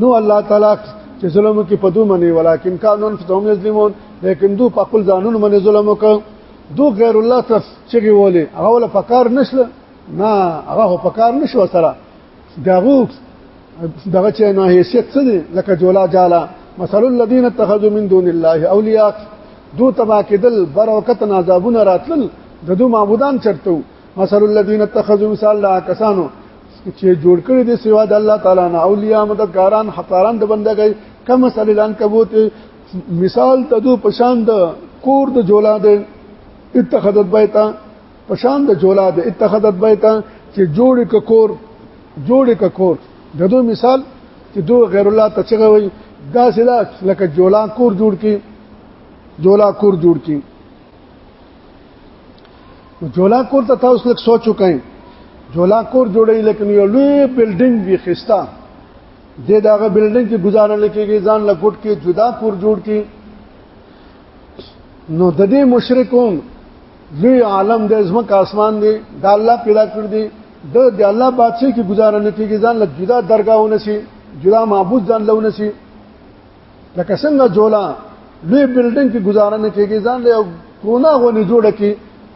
نو الله تعالی چې ظلم کې پدو منی ولیکن قانون فتوم یظلمون لیکن دو په خپل ځانونو باندې ظلم وکړ دو غیر الله تر چغي وله هغه ولا پکار نشله نه هغه پکار نشو سره داغو دغه چې نه حیثیت څه دی لکه جولا جالا مثل الذين اتخذوا من دون الله اولیاء دو تبا کېدل بر وخت نازابونه راتلل د دو معبودان چرته مثل الذين اتخذوا مثال لا کسانو چې جوړ کړی دی سوا د الله تعالی نه اولیاء مددګاران حقاران د بندګۍ کم مثال اعلان کبوت مثال تدو پشان د کور د جولا د اتخذت بیتا پشان د جولا د اتخذت بیتا چې جوړ ک کور جوړ ک کور دغه مثال چې دو غیر الله ته چغه وي دا سلا لکه جولا کور جوړ کی جولا کور جوړ کی جولا کور ته تاسو لک سوچ وکئ جولا کور جوړی لکه یو لوی بلډینګ وی خستا د دغه بلډینګ کې گزاره لکېږي ځان له ګټ کې جدا کور جوړ کې نو د دې مشرکون لوی عالم د زمک اسمان دی د الله پیدا کړ دی د د الله بادشاہ کې گزاره لکېږي ځان له جدا درگاهونه سي جدا معبود ځان لونه سي لکه څنګه جولا لوی بلډینګ کې گزاره نه کېږي ځان له کونه غونې جوړ کې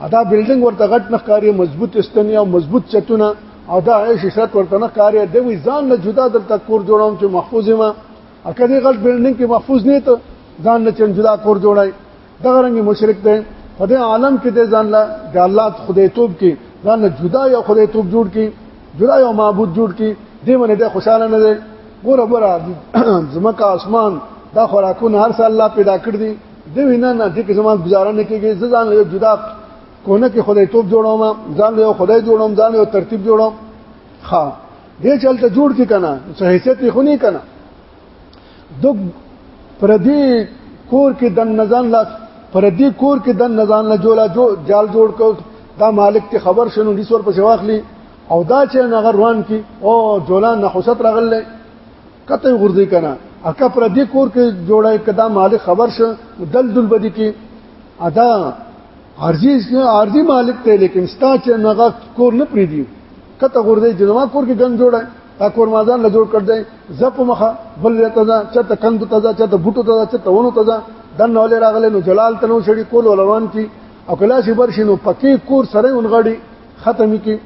ادا بلډینګ ورته غټ نه ښکاري مضبوط استنی او مضبوط چتونه او دا عیش عشرت ورته نه ښکاري د وی ځان نه جدا دلته کور جوړوم چې محفوظ ما اکه دې غټ بلډینګ کې محفوظ نه ته ځان نه چن جدا کور جوړای دا رنګ مشرک دی په دې عالم کې د ځان له د الله خدای توپ کې ځان له جدا یو خدای توپ جوړ کې جدا یو معبود جوړ کې دې باندې د خوشاله نه دی ګوره ګوره زمکه اسمان دا خوراکونه هر څه الله پیدا کړ دي د وینا نه دې کې زموږ گزاره نه کېږي ځان له جدا کونه کې خدای توپ جوړوم ځان له خدای جوړوم ځان له ترتیب جوړوم ها دې چلته جوړ کې کنه څه حیثیت خو نه کنه د پردي کور کې د نزان لاس پردي کور کې د نزان نه جوړا جو جال جوړ کو دا مالک ته خبر شنو دي سور په شواخلی او دا چې هغه روان کی او جولان نه حوست راغله کته غردي کنه اکه پردي کور کې جوړای کدا مالک خبر شه دل دل بدی کې ادا ارزي ارزي مالک ته لیکن ستا چې نغه کور نه پریدي کته غردي جنما کور کې ګن جوړای دا کور مازان له جوړ کړ دی زپ مخه بل رته دا چته کند ته دا چته بوټو ته دا چته ونو ته دا دن ولې راغله نو جلال تنو شړی کول روان کی او کله چې برشینو پکې کور سره ونغړي ختم کی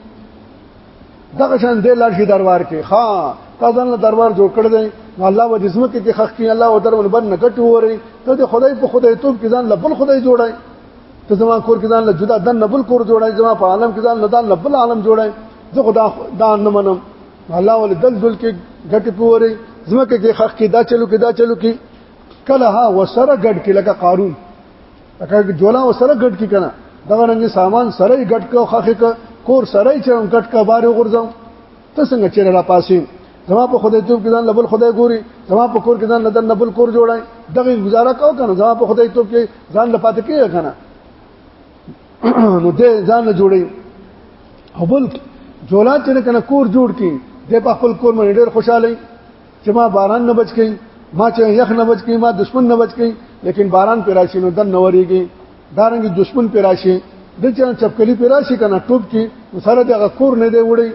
دغه شان د لار شي دربار کې ها تاسو نه دربار جوړ کړ دی نو الله و جسمت کې خخ کې الله و درمن بن نکټ وره ته د خدای په خدای توپ کې ځان لبل خدای جوړای ته زما کور کې ځان له جدا دن بل کور جوړای زما په عالم کې ځان له دان بل عالم جوړای زه خدا دا نه منم الله ول دل دل کې ګټ پوري زما کې خخ کې دا چلو کې دا چلو کې کله ها وسره ګډ کې لکه قارون لکه جولا وسره ګډ کې کنه دا رنګ سامان سره ګډ کو خخ کور سره چرم ګډ کا بار غورځم ته څنګه چیرې را پاسې زما په خدای توپ کې ځان لبل خدای ګوري زما په کور کې ځان لدن لبل کور جوړای دغه گزاره کو کنه زما په خدای توپ کې ځان لپات کې کنه نو دې ځان نه جوړي او بل جولا چې کنه کور جوړ کړي د په خپل کور باندې ډېر خوشاله چې ما باران نه بچ کړي ما چې یخ نه بچ کړي ما دشمن نه بچ کړي لیکن باران پر راشي نو دن نوريږي دارنګ دشمن پر راشي د چا چپکلی پر راشي کنه ټوب کې سره دغه کور نه دی وړي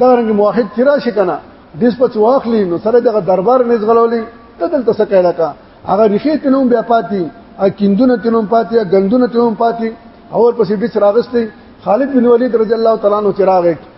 دارنګ موحد چې راشي کنه دیس په واخلی نو سره دغه دربار نه زغلولې ته دلته څه کړه کا هغه ریخې تنوم بیا پاتې ا کیندونه تنوم پاتې ا غندونه تنوم پاتې اور پسې ډیس راغستې خالد بن ولید رضی الله تعالی عنہ چراغ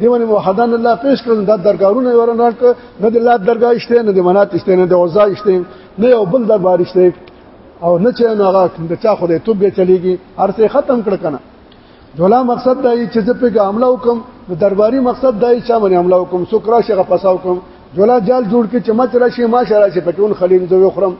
دیونه موحدان الله پیش کړل د درګارونه ورنړ ک نه د لات درګا شته نه د منات شته نه د اوزا شته نه یو بل دربار شته او نه چې نه هغه د چا خو د توبه چلیږي ارسه ختم کړ کنه دولا مقصد دا چې زه په عمله وکم د درباري مقصد دا چې باندې عمله وکم سوکرا شغه پساو کوم دولا جال جوړ کې چې ما تر شي ما شرا شي پکون خلیل زو خرم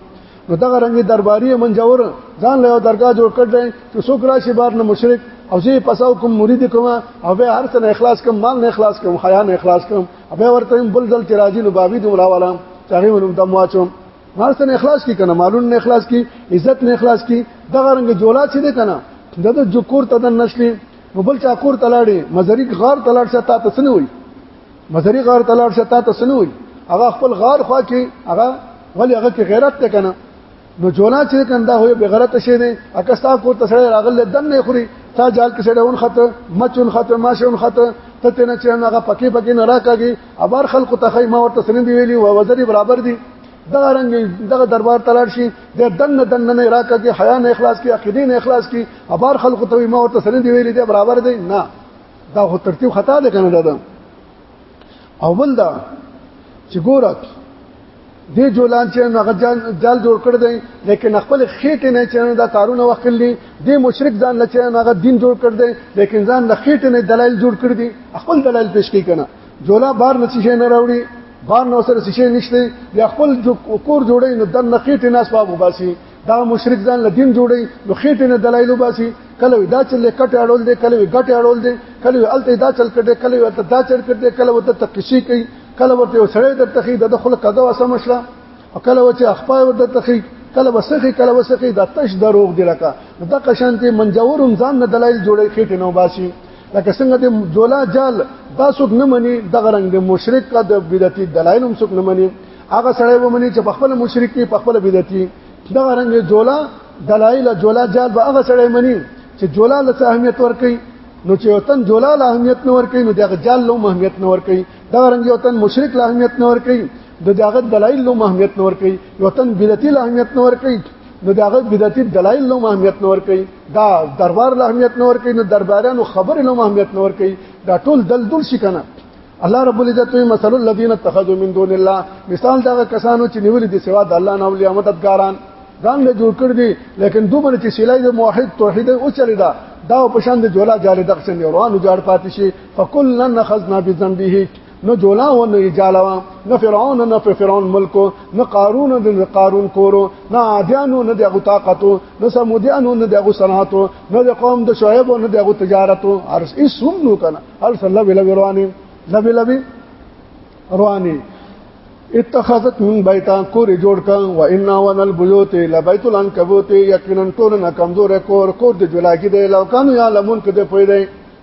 نو دغه رنګي درباري منجور ځان له درگاه جوړ کړل چې څوک راشي بار نه مشرک او زه پساو کوم مرید کوم او به هر څه نه اخلاص کوم مال نه اخلاص کوم حیا نه اخلاص کوم او به ورته بل دل چې راځي نو بابي دوم راولم چې هغه ولوم دم واچوم مال څه نه اخلاص کی کنه مالون نه اخلاص کی عزت نه اخلاص کی دغه رنګ جولا چې ده کنه دغه جو کور تدن نشلی نو بل چا کور تلاړي مزریک غار تلاړ شته تاسو نه وي مزری غار ته لاړ شتا ته سنوي هغه خپل غار خوا کې هغه ولی هغه کې غیرت ته کنه نو جونا چې کنده هوی بغیرت شي دي اکستا کو تسړی راغل دن نه خوري تا جال کې سړون خط مچون خط ماشون خط ته تنه چې هغه پکې پکې نه راکاږي ابار خلق ته خیمه ورته سن دی ویلی او وزري برابر دي دا رنګ دغه دربار تلار شي د دن دن نه راکه کې حیا نه اخلاص کې عقیده نه اخلاص کې ابار خلق ته ما ورته سره دی ویلي دی برابر دی نه دا خو ترتیب خطا ده کنه دا او بل دا چې ګورک دې جولان چې هغه جال جوړ کړ دی لیکن خپل خېټه نه چې دا تارونه وکړلی دې مشرک ځان نه چې هغه دین جوړ کړ دی لیکن ځان د خېټه نه دلایل جوړ کړ دی خپل دلایل پیش کوي کنه جولا بار نه شي نه راوړي بار نو سره شي نشته یا خپل کور جوړې نو د نخېټه نه اسباب وباسي دا مشرک ځان له دین جوړي نو خېټه نه دلایل وباسي کله دا چې لکټ اړول دي کله غټ اړول دي کله الته دا چل کړي کله الته دا چل کړي کله وته تقشي کوي کله ورته سړی د تخې د خلک کګه وسه مشله او کله وته اخپای ورته تخې کله وسخه کله وسخه د تش دروغ دی لکه د قشانته منجور ځان نه دلایل جوړي خېټه نه وباسي لکه څنګه د جولا جال دا څوک نه مني دغه رنګ د مشرک کا د بدعتي دلایل هم څوک نه مني هغه سړی ومني چې په خپل مشرک په خپل بدعتي دا رنګ جولا دلایل جولا جال به هغه سړی مني چې جولا له اهمیت ورکړي نو چې وطن جولا له اهمیت نه ورکړي نو دغه جال له اهمیت نه ورکړي دا رنګ وطن مشرک له اهمیت نه ورکړي د دغه دلایل له اهمیت نه ورکړي وطن بدعتي له اهمیت نه ورکړي نو دغه بدعتي دلایل له اهمیت نه ورکړي دا دربار له اهمیت نه ورکړي نو دربارانو خبر له اهمیت نه ورکړي دا ټول دلدل شي کنه الله رب العزت وی مثل الذين اتخذوا من دون الله مثال دا کسانو چې نیول دي سوا د الله نه اولیاء مددګاران ځان له جوړ کړ دي لیکن دومره چې سلای د موحد توحید او چلی دا دا په شان د جولا جالې د قسم روانو جوړ پاتې شي فکلن خذنا بذنبه نو جولا و نه جالوا نه فرعون نه فرعون ملک نه قارون نه قارون کورو نه عادیانو نه دغه طاقتو نه سمودیانو نه دغه صنعتو نه د قوم د شعیب نه دغه تجارتو ارس اسم نو کنه هل سره لبي لبي رواني لبي لبي رواني اتخذت من بیتا کور جوړ ک و ان ون البیوت لبیت العنکبوت یقینا ټول نه کمزور کور کور د جولاګی دی لو کانو یا لمون ک د پوی دی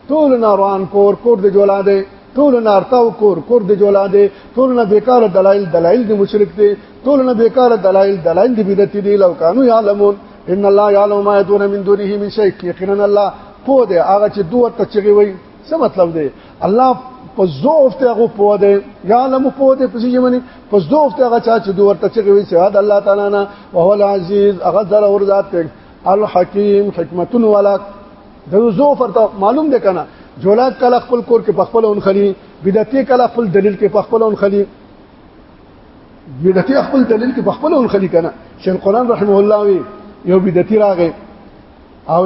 ټول نه روان کور کور د جولا دی ټول نه ارتاو کور کور د جولا دی ټول نه بیکار دلایل دلایل د مشرک دی ټول نه بیکار دلایل دلایل د بدعت دی لو کانو یا لمون ان الله يعلم ما يدون من دونه من شيء یقینا الله پوه دی هغه چې دوه ته چغي وي څه مطلب دی الله په ضعف ته هغه پوه دی یا علم پوه دی په څه باندې په ضعف ته هغه چا چې دوه ته چغي وي سواد الله تعالی نه او هو العزيز هغه در اور ذات ته الحکیم حکمتون والا د ضعف ته معلوم دی کنه جولات کله خپل کور کې په خپل اونخلي بدعتي کله خپل دلیل کې په خپل اونخلي بدعتي خپل دلیل کې بخپل ول خلی کنه شیخ القران رحمه الله وی یو بدعتي راغې او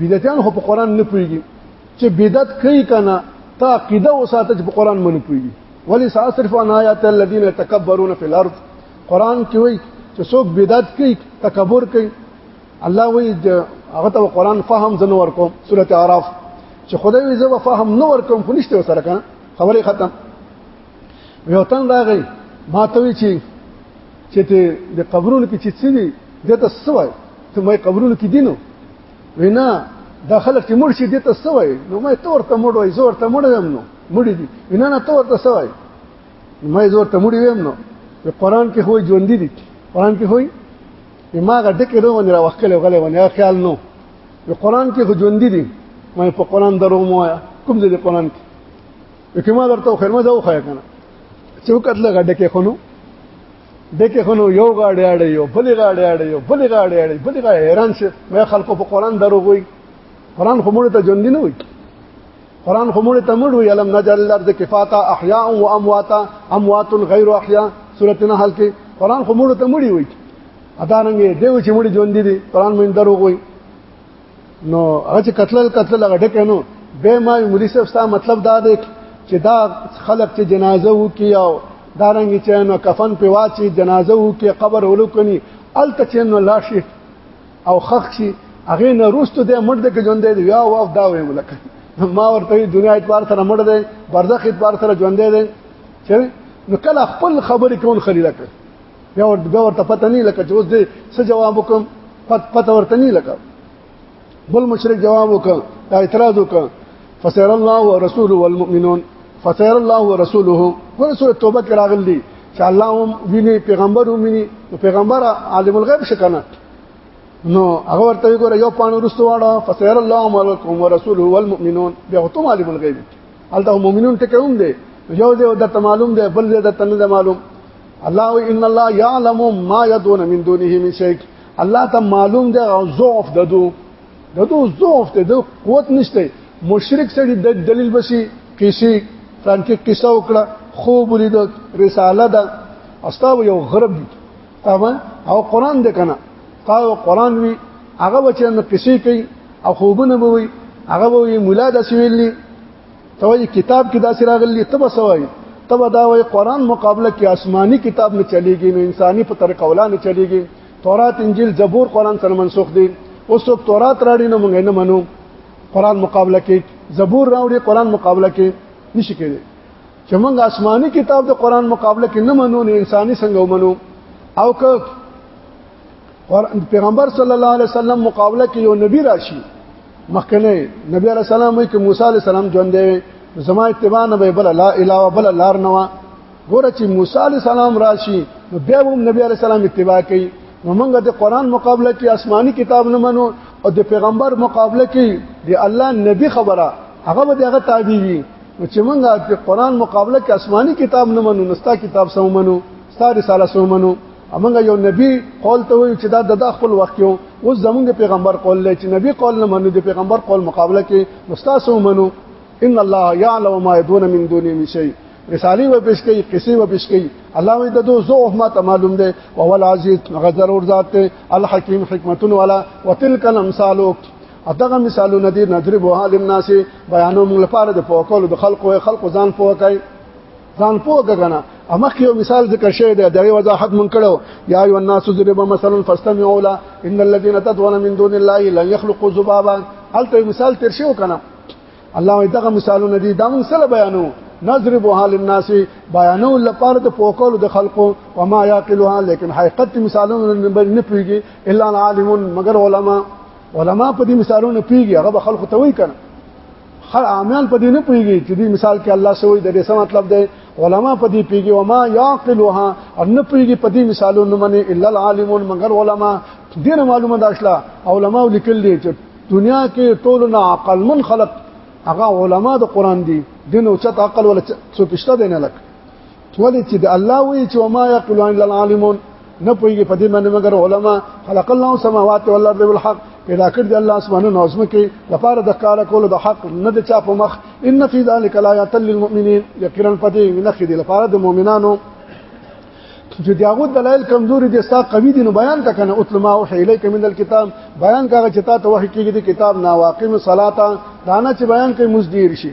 بدعتان خو په قران نه پويږي چې بدعت کوي کنه تا عقیده وساته چې په قران باندې پويږي ولی ساصرف عن آیات الذين يتكبرون في الارض قران کې وی چې څوک بدعت کوي تکبر کوي الله وی هغه ته قران فهم زنه ورکو سوره اعراف چې خدای وی زه فهم نه ورکوم خو نشته وسره کنه خبره ختم یو تن راغی ما ته وی چې چې ته د قبرونو کې چې څه دي دته سوای ته مې قبرونو کې دینو وینا دا خلک چې مړ شي دته سوای نو مې تور ته مړ وای زور ته مړ ویم نو مړ دي وینا نه تور ته سوای مې زور ته مړ ویم نو په قران کې هوی ژوند دي قران کې هوی ما غټه کې دوه نه راوخلې غلې ونه خیال نو په قران کې هو ژوند دي مې په قران درو مو کوم ځای قران کې کې ما درته خیر مزه وخایا کنه چوکت لګا ډکه خونو ډکه خونو یو غاړې اړې یو بلې غاړې اړې یو بلې غاړې اړې بلې غاړې حیران شه مې خلکو په قران درو وای قران خو موږ ته ژوند دی نه وای قران خو موږ ته موږ وی علم نجل الارض کفاتا احیاء و امواتا اموات غیر احیاء سورۃ النحل کې قران خو موږ ته موږ وی ادا رنګ دیو چې موږ ژوند دي قران موږ درو وای نو هغه چې قتل قتل هغه ډکه نو به ما مولوی صاحب ستا مطلب دا دی چې دا خلک چې جنازه وکي او دارنګ چې نو کفن په واچي جنازه وکي قبر ولکني الته چې نو لاشي او خخ شي هغه نه روستو د مړ د ژوند دی یا واو دا وې ملک ما ورته دنیا اعتبار سره مړ دی برزخ اعتبار سره ژوند دی چې نو کله خپل خبرې کول خلیل کړ بیا ور بیا ورته پته نه لکه چې اوس دې څه جواب وکم پت پته ورته نه لکه بل مشرک جواب وکړ اعتراض وکړ فسير الله ورسوله والمؤمنون فسير الله ورسوله ورسول توبه کې راغلي چې الله هم ویني پیغمبر هم ویني پیغمبر عالم الغیب شکنه نو هغه ورته وګوره یو پانو رسواړه فسير الله عملكم ورسوله والمؤمنون بیا ته عالم الغیب الته مؤمنون ټکه هم دی یو دی د معلوم دی بل دی د تن دی معلوم الله ان الله يعلم ما يدون من دونه من شيء الله ته معلوم دی او ضعف ددو ددو ضعف ته د قوت نشته مشرک سړي د دلیل بشي کیسی فرانکی قصه وکړه خوب لید رساله ده استاو یو غرب دي او قران د کنه تا قران وی هغه بچی نه قصې کوي او خوبونه به وي هغه به وي مولا د سویلی ته وایي کتاب کې داسې راغلی ته به سوایي ته به دا وایي قران مقابله کې آسماني کتاب نه چلیږي نو انساني په طریقه ولا نه چلیږي تورات انجیل زبور قران سره منسوخ دي اوس څوک تورات راړي نو موږ نه منو قران مقابله کې زبور راوړي قران مقابله کې نشي کېږي چې موږ آسماني کتاب د قران مقابله کې نه منو نه انساني څنګه ومنو او که پیغمبر صلی الله علیه وسلم مقابله کې یو نبی راشي مخکنه نبی علیہ السلام وی ک موسی علیہ السلام ژوند دی زما اتباع نه به بل لا اله و بل لار نه ګوره چې موسی علیہ السلام راشي نو بیا هم نبی علیہ السلام اتباع کوي نو موږ د قران مقابله کې آسماني کتاب نه منو او د پیغمبر مقابله کې د الله نبی خبره هغه به دغه تابع وي نو چې موږ د قران مقابله کې آسماني کتاب نه منو نستا کتاب سم منو ستا رساله سم منو امنګ یو نبی قول ته وی چې دا د خپل وخت یو اوس زمونږ د پیغمبر قول لې چې نبی قول نه منو د پیغمبر قول مقابله کې مستاسو منو ان الله يعلم ما يدون من دون من شيء رسالي و پیش کوي قصي و پیش کوي الله وي د دو زو ما ته معلوم دي او هو العزيز غزر ور ذات الحكيم حکمتون والا وتلك الامثال اتغه مثالونه دي نظر به حال الناس بیانو موږ لپاره د پوکول د خلقو خلقو ځان پوکای ځان پوګه کنه امخ یو مثال ذکر شوی دی دغه وضاحت مون کړو یا ایو الناس ضرب مثلا فاستمعوا له ان الذين تدعون من دون الله لا يخلقوا ذبابا الته مثال تر شو کنه الله دغه مثالونه دي دا مون سره بیانو نضرب حال الناس بیانو لپاره د پوکول د خلقو وما يعقلها لیکن حقیقت مثالونه نه پیږي الا العالمون مگر علما علما په دې مثالونو پیږي هغه خلکو ته وایي کنه هر عامیان په دې نه پیږي چې دې مثال کې الله سوی د دې څه مطلب دی علما په دې پیږي او ما یعقلها ان نه پیږي په دې مثالونو منی الا العالمون مگر علما دې معلومه داشلا علما لیکل دي چې دنیا کې ټول نه عقل من خلق هغه علما د قران دي دین او چت عقل ولا څه پښته دینه لکه ولې چې د الله وی چې ما یقول ان العالمون نه پويږي په دې باندې مګر علما خلق الله سماوات والارض بالحق پیدا کړ دی الله سبحانه نظم کې لپاره د کار کولو د حق نه د چا په مخ ان فی ذلک لایات للمؤمنین یقینا پدې نه خې دی لپاره د مؤمنانو چې داغو دلایل کمزوري دي ستا قوي دي نو بیان کا کنه اتل ما وحی الیک من الكتاب بیان کا چې تا ته وحی کېږي د کتاب نا واقع صلاتا دانا چې بیان کوي مزدیر شي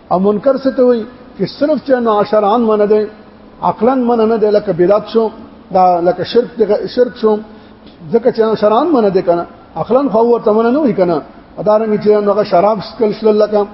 او منکر څه ته وي چې صرف چې نو عشران منه ده عقلا منه نه ده لکه بدعت شو دا لکه شرک ده شرک شو ځکه چې نو شران منه ده کنه عقلا خو ورته منه نه وي کنه ادارنګ چې نو شراب سکل شل لکه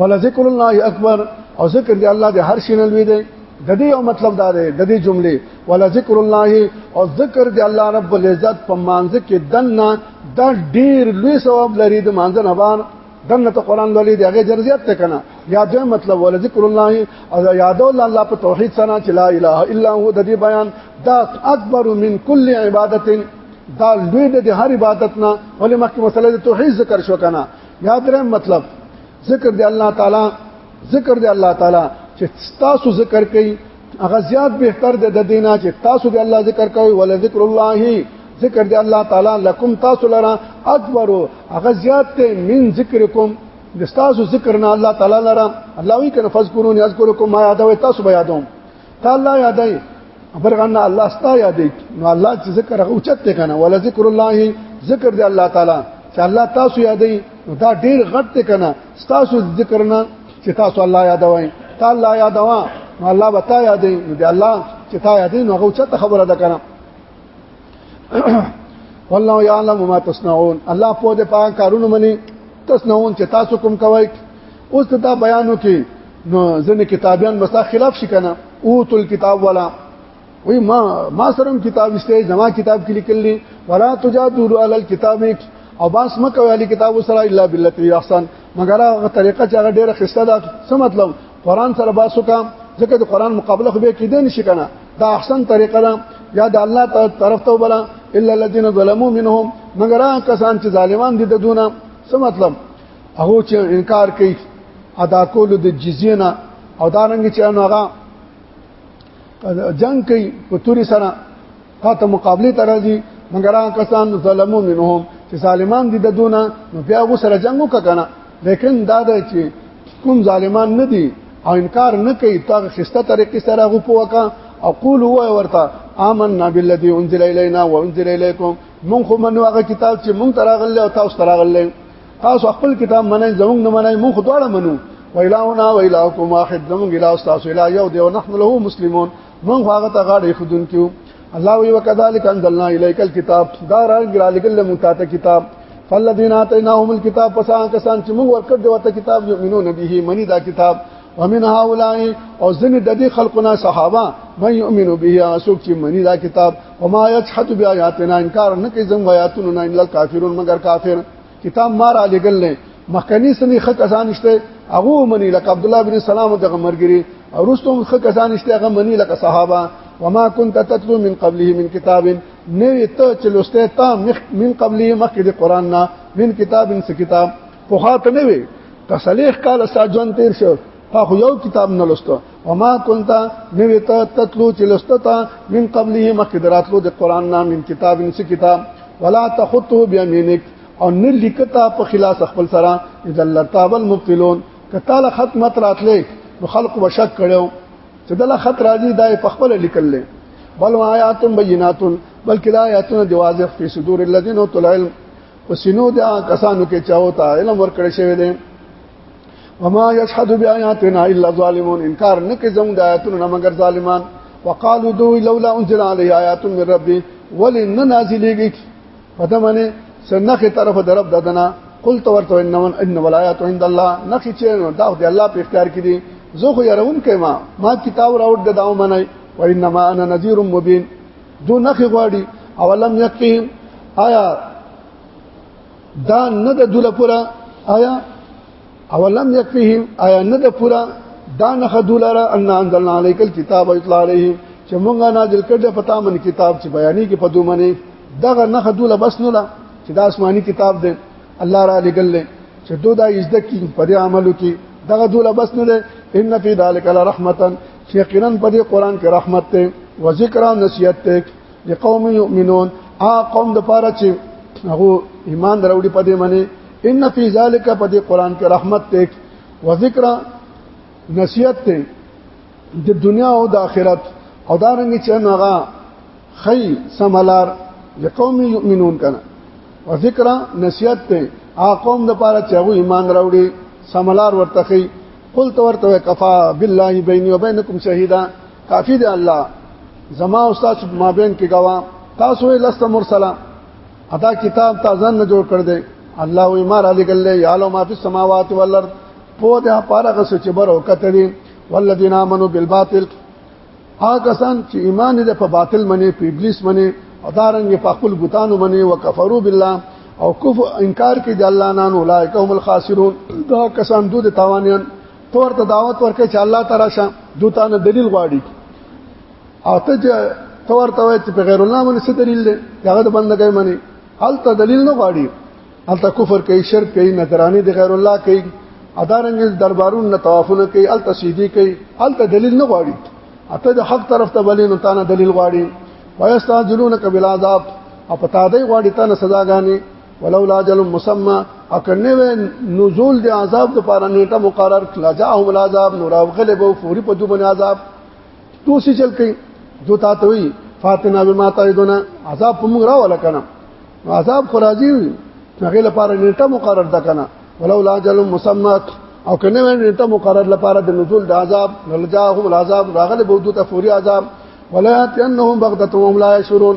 ولا ذکر الله اکبر او ذکر دی الله د هر شي نه لوي دی د دې یو مطلب دا دی د دې جملې ولا ذکر الله او ذکر دی الله رب العزت په مانزه کې دنه دا ډیر لوی ثواب لري د مانزه نه باندې دنه ته قران لولې دغه جرزیات ته کنه یا د مطلب ول ذکر الله او یادو الله په توحید سره چې لا اله الا هو د دې بیان دا اکبر من کل عبادت دا لوی د هر عبادت نه ولې مخکې مسله د توحید ذکر شو کنه یاد رې مطلب ذکر دی الله تعالی ذکر دی الله تعالی چې تاسو ذکر کوي هغه زیات بهتر ده د دینه چې تاسو د الله ذکر کوئ ول ذکر الله ذکر دی الله تعالی لکم تاسو لرا اکبر هغه زیات ته من ذکرکم دستاسو ذکر نه الله تعالی لرا الله وی کنه فذكرون یذکرکم ما یادو تاسو به یادوم تعالی یادای برغنا الله ستا یادې نو الله چې ذکر هغه اوچت ته کنه ولا ذکر الله ذکر دی الله تعالی چې الله تاسو یادې دا ډیر غټ ته کنه ستاسو ذکر نه چې تاسو الله یادوي تا الله یادوا نو الله وتا یادې نو دی الله چې تا یادې نو هغه څه خبره ده کنه والله یعلم ما تصنعون الله په دې پاک کارونه مني تصنعون چې تاسو کوم کوي اوس ته بیانو کې نو ځنه کتابیان مسا خلاف شي کنه اوتل کتاب والا وی ما ما سره کتاب استه زما کتاب کې لیکل دي ولا تجادلوا علی الكتاب او باس مکه علی کتاب سره الا باللتی احسن مګر هغه طریقه چې هغه ډیره خسته ده څه مطلب قران سره باس وکم ځکه د قران مقابله خو به کېدې نشي کنه دا احسن طریقه ده یا د الله طرف ته وبلا الا الذين ظلموا منهم مګر هغه کسان چې ظالمان دي د دونه څه مطلب هغه چې انکار کوي ادا کول د جزیه نه او دا رنګ چې هغه جنگ کوي په توري سره خاطر مقابله ترازي مګر هغه کسان ظلمو منهم چې ظالمان دي د دونه نو بیا غو سره جنگ وکړه لیکن دا د چې کوم ظالمان نه دي او انکار نه کوي تا خسته طریقې سره غو پوکا او قول هو ورته آمنا بالذي انزل الينا وانزل اليكم مونږ خو منو هغه کتاب چې مونږ تراغله او تاسو تراغله تاسو خپل کتاب منئ زموږ نه منئ موږ دواړه منو ویلاونا ویلاکم واحد زموږ اله تاسو اله یو دی او نحن له مسلمون موږ هغه ته غاړې خودون کیو الله وی وکذالک انزلنا الیک الكتاب دا را لګل موږ ته کتاب فالذین آتیناهم الكتاب پسان کسان چې موږ ورکړ دی ورته کتاب یؤمنون به منی دا کتاب ومن هؤلاء او ځنې د دې خلقنا صحابه مې يؤمنو به اسوک چې منی دا کتاب وما يجحد بیااتنا انکار نه کوي زم آیاتونو نه الا کافرون مگر کافر کتاب مار علی گل نه مخکنی سمې خک اسان شته هغه منی لکه عبد الله بن سلام دغه مرګري او رستم خک اسان شته هغه منی لکه صحابه وما كنت تتلو من قبله من کتاب نو ته چلوسته تا من قبله مخکې د قران نه من کتاب انس کتاب په خاطر نه وي کسلیخ کال ساجون تیر شو تا خو یو کتاب نه لسته او ما كنت نویتا تتلو چې لستتا من قبله مخکې دراتلو د قران نام من کتاب انس کتاب ولا تخطه بيمينك او نه لیکتا په خلاص خپل سره اذا لرتاب المبتلون کتاله خط مت راتلې نو خلق وشک کړو چې دله خط راځي دای په خپل لیکل بل آیات بینات بلکې آیاتونه د واضح په صدور الذين تل علم وسینو دا کسانو کې چاو ته علم ورکړی شوی دی وما يشهد بآياتنا الا الظالمون انکار نه کوي زموږ د آیاتونو مگر ظالمان وقالو دو لولا انزل عليه آيات من ربي ولن نازلېږي پته منه سنخه طرف درب ددنا قل تو ورته ان ان ولایات عند الله نخي چې دا د الله په اختیار کې دي زه خو يرون کما ما کتاب راوړ د داو منای و انما انا نذير مبين دو نخي غواړي او لم يكفهم آیا دا نه د دوله پورا آیا او لم يكفهم آیا نه د پورا دا نه خدولره ان انزلنا عليك الكتاب ويطلع عليهم چې مونږه نازل کړل پتا من کتاب چې بیانې کې پدو منی دغه نه خدوله بس نه لا چې دا آسماني کتاب دی الله را لګل چې دوی دا یزد کې پر عملو کې دغه دوله بس نه ده ان فی ذلک لرحمتا چې یقینا په دې قران کې رحمت ته و ذکر او نصیحت ته لقوم یؤمنون ا قوم د پاره چې هغه ایمان دروړي په دې معنی ان فی ذلک په دې قران کې رحمت ته و ذکر نصیحت ته د دنیا او د آخرت او دا رنګ چې هغه خی سملار لقوم یؤمنون کنه و ذکر نصیحت ته ا قوم د پاره چې هغه ایمان راوړي سملار ورتخی قل تو ورته کفا بالله بيني وبينكم شهيدا کافی دی الله زما او تاسو ما بین کې گوا تاسو لست مرسلا ادا کتاب تازه نه جوړ کړ دې الله وی ما را لګل له یالو ما فی السماوات والارض په دې پاره غس چې بر او کته دي والذین امنوا بالباطل هغه کسان چې ایمان دې په باطل منې په ابلیس منې او دارنګ په خپل بوتانو منې وکفروا بالله او کف انکار کوي د الله نه نو اولایک هم الخاسرون دا کسان دوی د تاوانیان تور ته دعوت ورکړي چې الله تعالی شه دوته نه دلیل غواړي او ته چې تور ته چې په غیر الله باندې څه دلیل دی هغه د بندګۍ منی هلته دلیل نه غواړي الته کفر کوي شرک کوي نظرانی د غیر الله کوي ادارنګ دربارون نه توافونه کوي الته سیدی کوي الته دلیل نه غواړي اته د حق طرف ته بلې نو تانه دلیل غواړي ويستعجلونک بالعذاب او پتا دی غواړي تانه سزاګانی ولولا اجل مسمى اکنه و نزول د عذاب د پاره نیټه مقرر کلا جاءهم العذاب نور او غلبو فوري په دوه عذاب تو سی چل کئ دو تا ته وی فاتنا بما تعدنا عذاب په موږ راول کنه عذاب خو راځي هغه لپاره نیټه مقرر ده کنه ولولا اجل مسمى او کنه نیټه مقرر لپاره د نزول د عذاب لجاهم العذاب راغله بودو ته فوري عذاب ولا ياتنهم بغدتهم لا يشعرون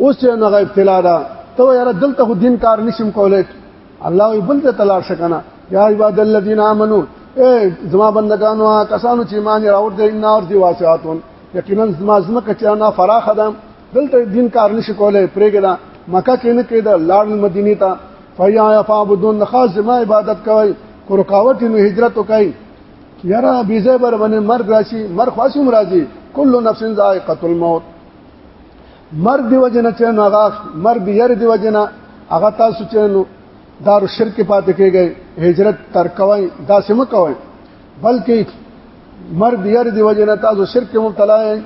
اوس چې نه ابتلا ده ته یاره دلته خو دین کار نشم کولای الله یې بل ته تلاش کنه یا عباد الذین آمنو اے زما بندگانو کسانو چې ایمان راوړ دې ان اور دی واسعاتون یقینا زما زما کچا نه فراخ ده دلته دین کار نشي کولای پرېګدا مکه کې نه کېده لاړ مدینه ته فیا یا فعبدون خاص زما عبادت کوي کورکاوت نو هجرت کوي یاره بیزه بر باندې مرګ راشي مرګ خاصم راځي کل نفس ذائقه الموت مرګ دی وجنه چې نو هغه مرګ دی ير دی وجنه هغه تاسو چې نو دار شرک پاتې کېږي هجرت تر کوي دا سم کوي بلکې مرګ دی ير دی وجنه تاسو شرک مبتلا یې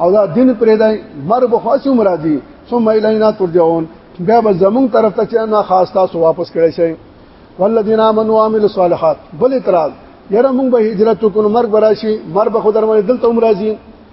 او دا دین پرې دی مرګ خو اسو مرادي ثم الینا ترجعون بیا به زمون طرف ته چې نه خاص تاسو واپس کړئ شي والذین آمنوا وعملوا الصالحات بل اعتراض یره مونږ به هجرت وکړو مرګ براشي مرګ به خو درمه دلته عمر راځي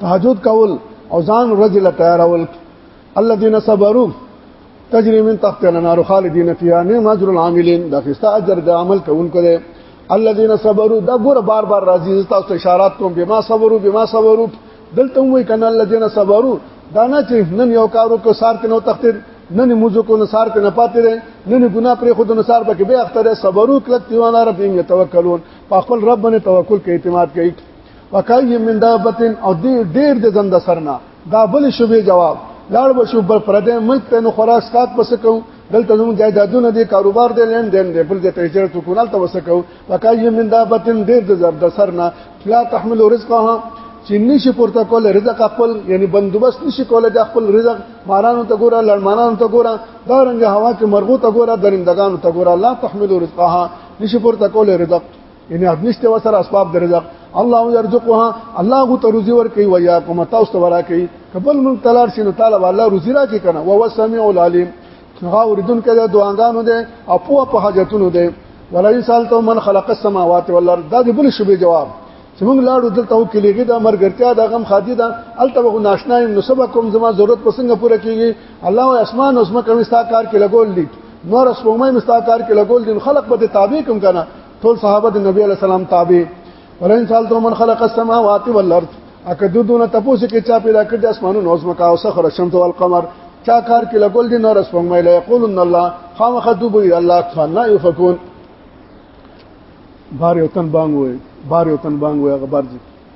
تهجد کول او ځان ورځ له تیارول الذين صبروا تجري من تحت النار خالدين فيها نعم اجر العاملين دا خسته اجر د عمل کوونکو دی الذين صبروا دا ګور بار بار راځي تاسو اشارات کوم بما صبروا بما صبروا دلته وای کنه الذين صبروا دا نه چې نن یو کارو کو سار کې نو تختیر نن موزو کو نصار کې نه پاتې دي نن ګنا پر خود نصار پکې به اختر صبرو کلک دیوانه رب یې توکلون په خپل رب باندې توکل کې اعتماد کوي وکای من دابتن او دې ډېر د زند سرنا دا بل شوبې جواب لاړ بشو بل پردې ملک ته نو خراس کات پس کو دلته زموږ جایدادونه دي کاروبار دي لین دین دي بل د تجارت کو نال ته وسکو وکای من دابتن ډېر د زند سرنا لا تحمل رزقها چې نشي پورته کول رزق خپل یعنی بندوبست نشي کول د خپل رزق مارانو ته ګوره لړمانانو ته ګوره دا رنګ هوا کې مرغو ته ګوره درندگانو ته ګوره لا تحمل رزقها نشي پورته کول رزق ان ابنشته وسره اسباب درځه الله يرزقها الله غو ترزي ور کوي ويا کوم تاسو ورا کوي قبل من تلار شي نو تعالی الله رزي را کوي کنه وهو سميع العليم هغه وردون کده دعاګانو ده او په په حاجتونو ده ولا يسالته من خلق السماوات والارض دا دی بل شوبې جواب چې موږ لاړو دلته هو کلیږي دا مرګرتیا دا غم خادي دا الته به ناشنا يم نو سبا کوم زما ضرورت پسنګ پوره کیږي الله او اسمان اوس مکه مستا کار کې لګول دي نور اسمه مستا کار کې لګول دي خلق به تابع کوم کنه ټول صحابه د نبی علی السلام تابع ولئن سالتو من خلق السماوات والارض اکه دودونه تاسو کې چا پیدا کړ د اسمانونو او زمکا او سخر الشمس والقمر چا کار کې لګول دي نور اسمه لا یقولن الله خامخ دوبو الله خنا یفكون بار یو تن بانګ وای بار یو تن بانګ وای غبر دي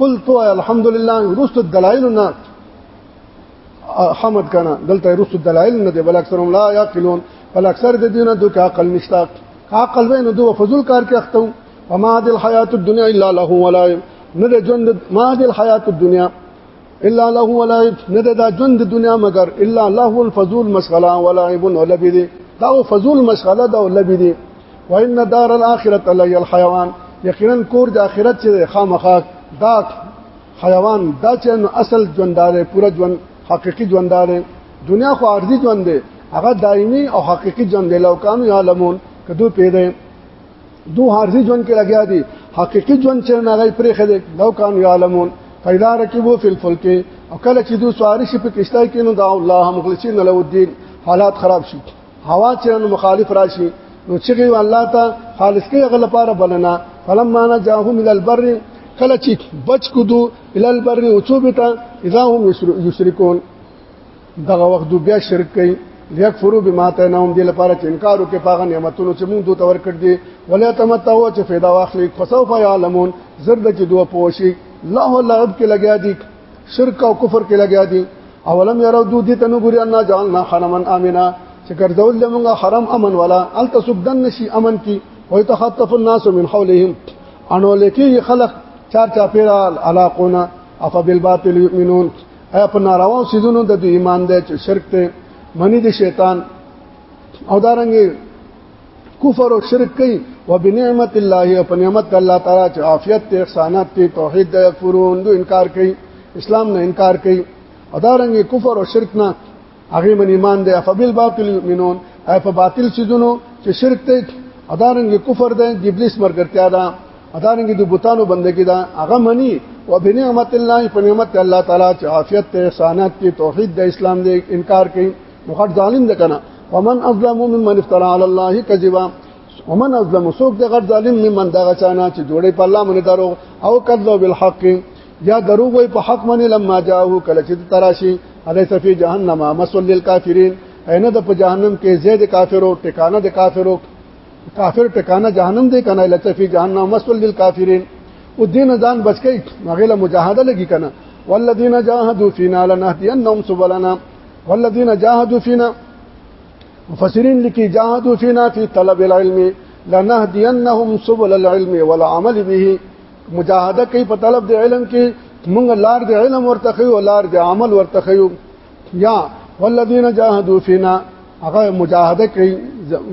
قلت الحمدلله رست الدلائل نه حمد کنا دلته رست الدلائل نه دی بل اکثرهم لا یاقلون بل اکثر د دینه دوی عقل نشتا عقل وینو دوی فضل کار کې اختو وما دل حیات الدنیا الا له ولا نه ژوند ما دل حیات الدنیا الا له ولا نه دا ژوند د دنیا مگر الا له الفضول مشغله ولا عيب ولا بيد دا فضول مشغله دا ولا بيد وان دار الاخره لي الحيوان یقینا کور د اخرت چې خامخا دا حیوان دا چې اصل ژوندار پورا ژوند حقيقي ژوندار دنیا خو عارضي ژوند دی هغه دایمي او حقيقي ژوند دی لو کانو یعلمون کدو پیدا دو عارضی ژوند کې لګیا دي حقيقي ژوند چې نه غي پرې خدي لو کان یعلمون پیدا رکبو فی الفلک او کله چې دو سواری شي په کشته کې نو دا الله مخلصین له الدين حالات خراب شي هوا چې نو مخالف راشي نو چې وی الله ته خالص کې غل لپاره بلنا فلم معنا جاءه من البر کله چې بچ کو دو ال البر او چوبتا اذا هم یشرکون دغه وخت دوی بیا شرک کوي ليکفروا بما تنهم دي لپاره چې انکار وکړي په نعمتونو چې موږ دوی تور کړ دي ولا تمتعوا چې فایده واخلي فسوف يعلمون زرد چې دوی پوشي الله الله رب کې لګیا دي شرک او کفر کې لګیا دي اولم يروا دوی دې تنو ګوري ان جعلنا حرما امنا چې ګرځول لمونږه حرم امن ولا ال تسبدن نشي امن کی وي تخطف الناس من حولهم انو لکی خلق چار چا پیرال علاقونه افبالباطل یؤمنون ایا په ناروا سيزونو د دوی ایمان دی چې شرک ته منی دی شیطان او دارنګ کفر او شرک کوي وبنعمت الله او په نعمت الله تعالی چې عافیت ته احسانات ته توحید د فرون دو انکار کوي اسلام نه انکار کوي او دارنګ کفر او شرک نه هغه من ایمان دی فبل باطل یؤمنون اي په باطل سيزونو چې شرک ته ادارنګ کفر ده د ابلیس مرګرتیا ده ادارنګ د بوتانو بندګی ده هغه منی او بنعمت الله په نعمت الله تعالی چې عافیت ته احسانات کې توحید د اسلام دې انکار کوي نو غټ ظالم ده کنه ومن اظلم ممن افترى على الله كذبا ومن اظلم سوق د غټ ظالم ممن دا غچانا چې جوړې په الله باندې درو او کذب بالحق یا دروغ وي په حق باندې لما جاءه کله چې تراشي الیس فی جهنم مسل للکافرین اینه د په جهنم کې زید کافرو ټکانه د کافرو کافر ټکانه جهنم دی کنه الیس فی جهنم مسل للکافرین او دین ځان بچی مغله مجاهده لګی کنه والذین جاهدوا فینا لنهدینهم سبلنا والذین جاهدوا فینا مفسرین لکی جاهدوا فینا فی طلب العلم لنهدینهم سبل العلم والعمل به مجاهده کوي په طلب د علم کې موږ لار د علم ورته خو لار د عمل ورته خو یا والذین جاهدوا فینا هغه مجاهده کوي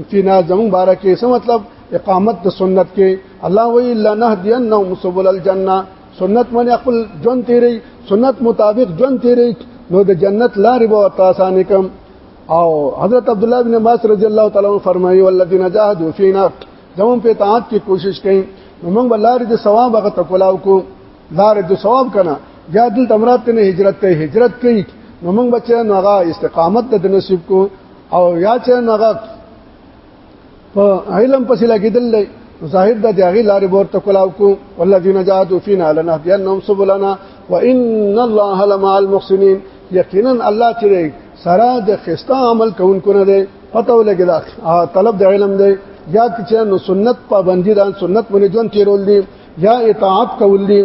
فینا زمون باره کې څه مطلب اقامت د سنت کې الله وی الا نهدینهم سبل الجنه سنت من خپل جون تیری سنت مطابق جون تیری نو د جنت لارې به ورته اسانه کوم او حضرت عبد الله بن عباس رضی الله تعالی عنہ فرمایي والذین جاهدوا فینا زمون په اطاعت کې کوشش کړي نو موږ بلارې د ثواب هغه تکولاو کو لارې د ثواب کنه بیا دل تمرات ته هجرت ته هجرت کوي نو موږ بچا نو هغه استقامت د نصیب کو او یا چې نو هغه په علم پسې لګیدل دی ظاهر د دیاغي لارې بور ته کلاو کو والذین جاهدوا فینا لنهدینهم سبلنا وان الله لمع المحسنین یقینا الله چې سره د خستا عمل کوونکو نه دی پته ولګی دا طلب د علم دی یا چې نو سنت پابندی دا سنت باندې ژوند تیرول دی یا اطاعت کول دی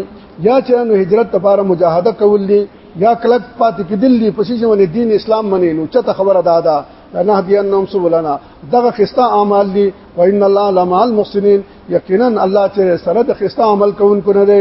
یا چې نو هجرت لپاره مجاهده کول دی یا کلک پاتې کېدل دی پسې چې باندې دین اسلام باندې نو چته خبره ده دا لنهدینهم سبلنا دغه خستا اعمال دي و ان الله لمع المحسنین یقینا الله چې سره د خستا عمل کوونکو نه دی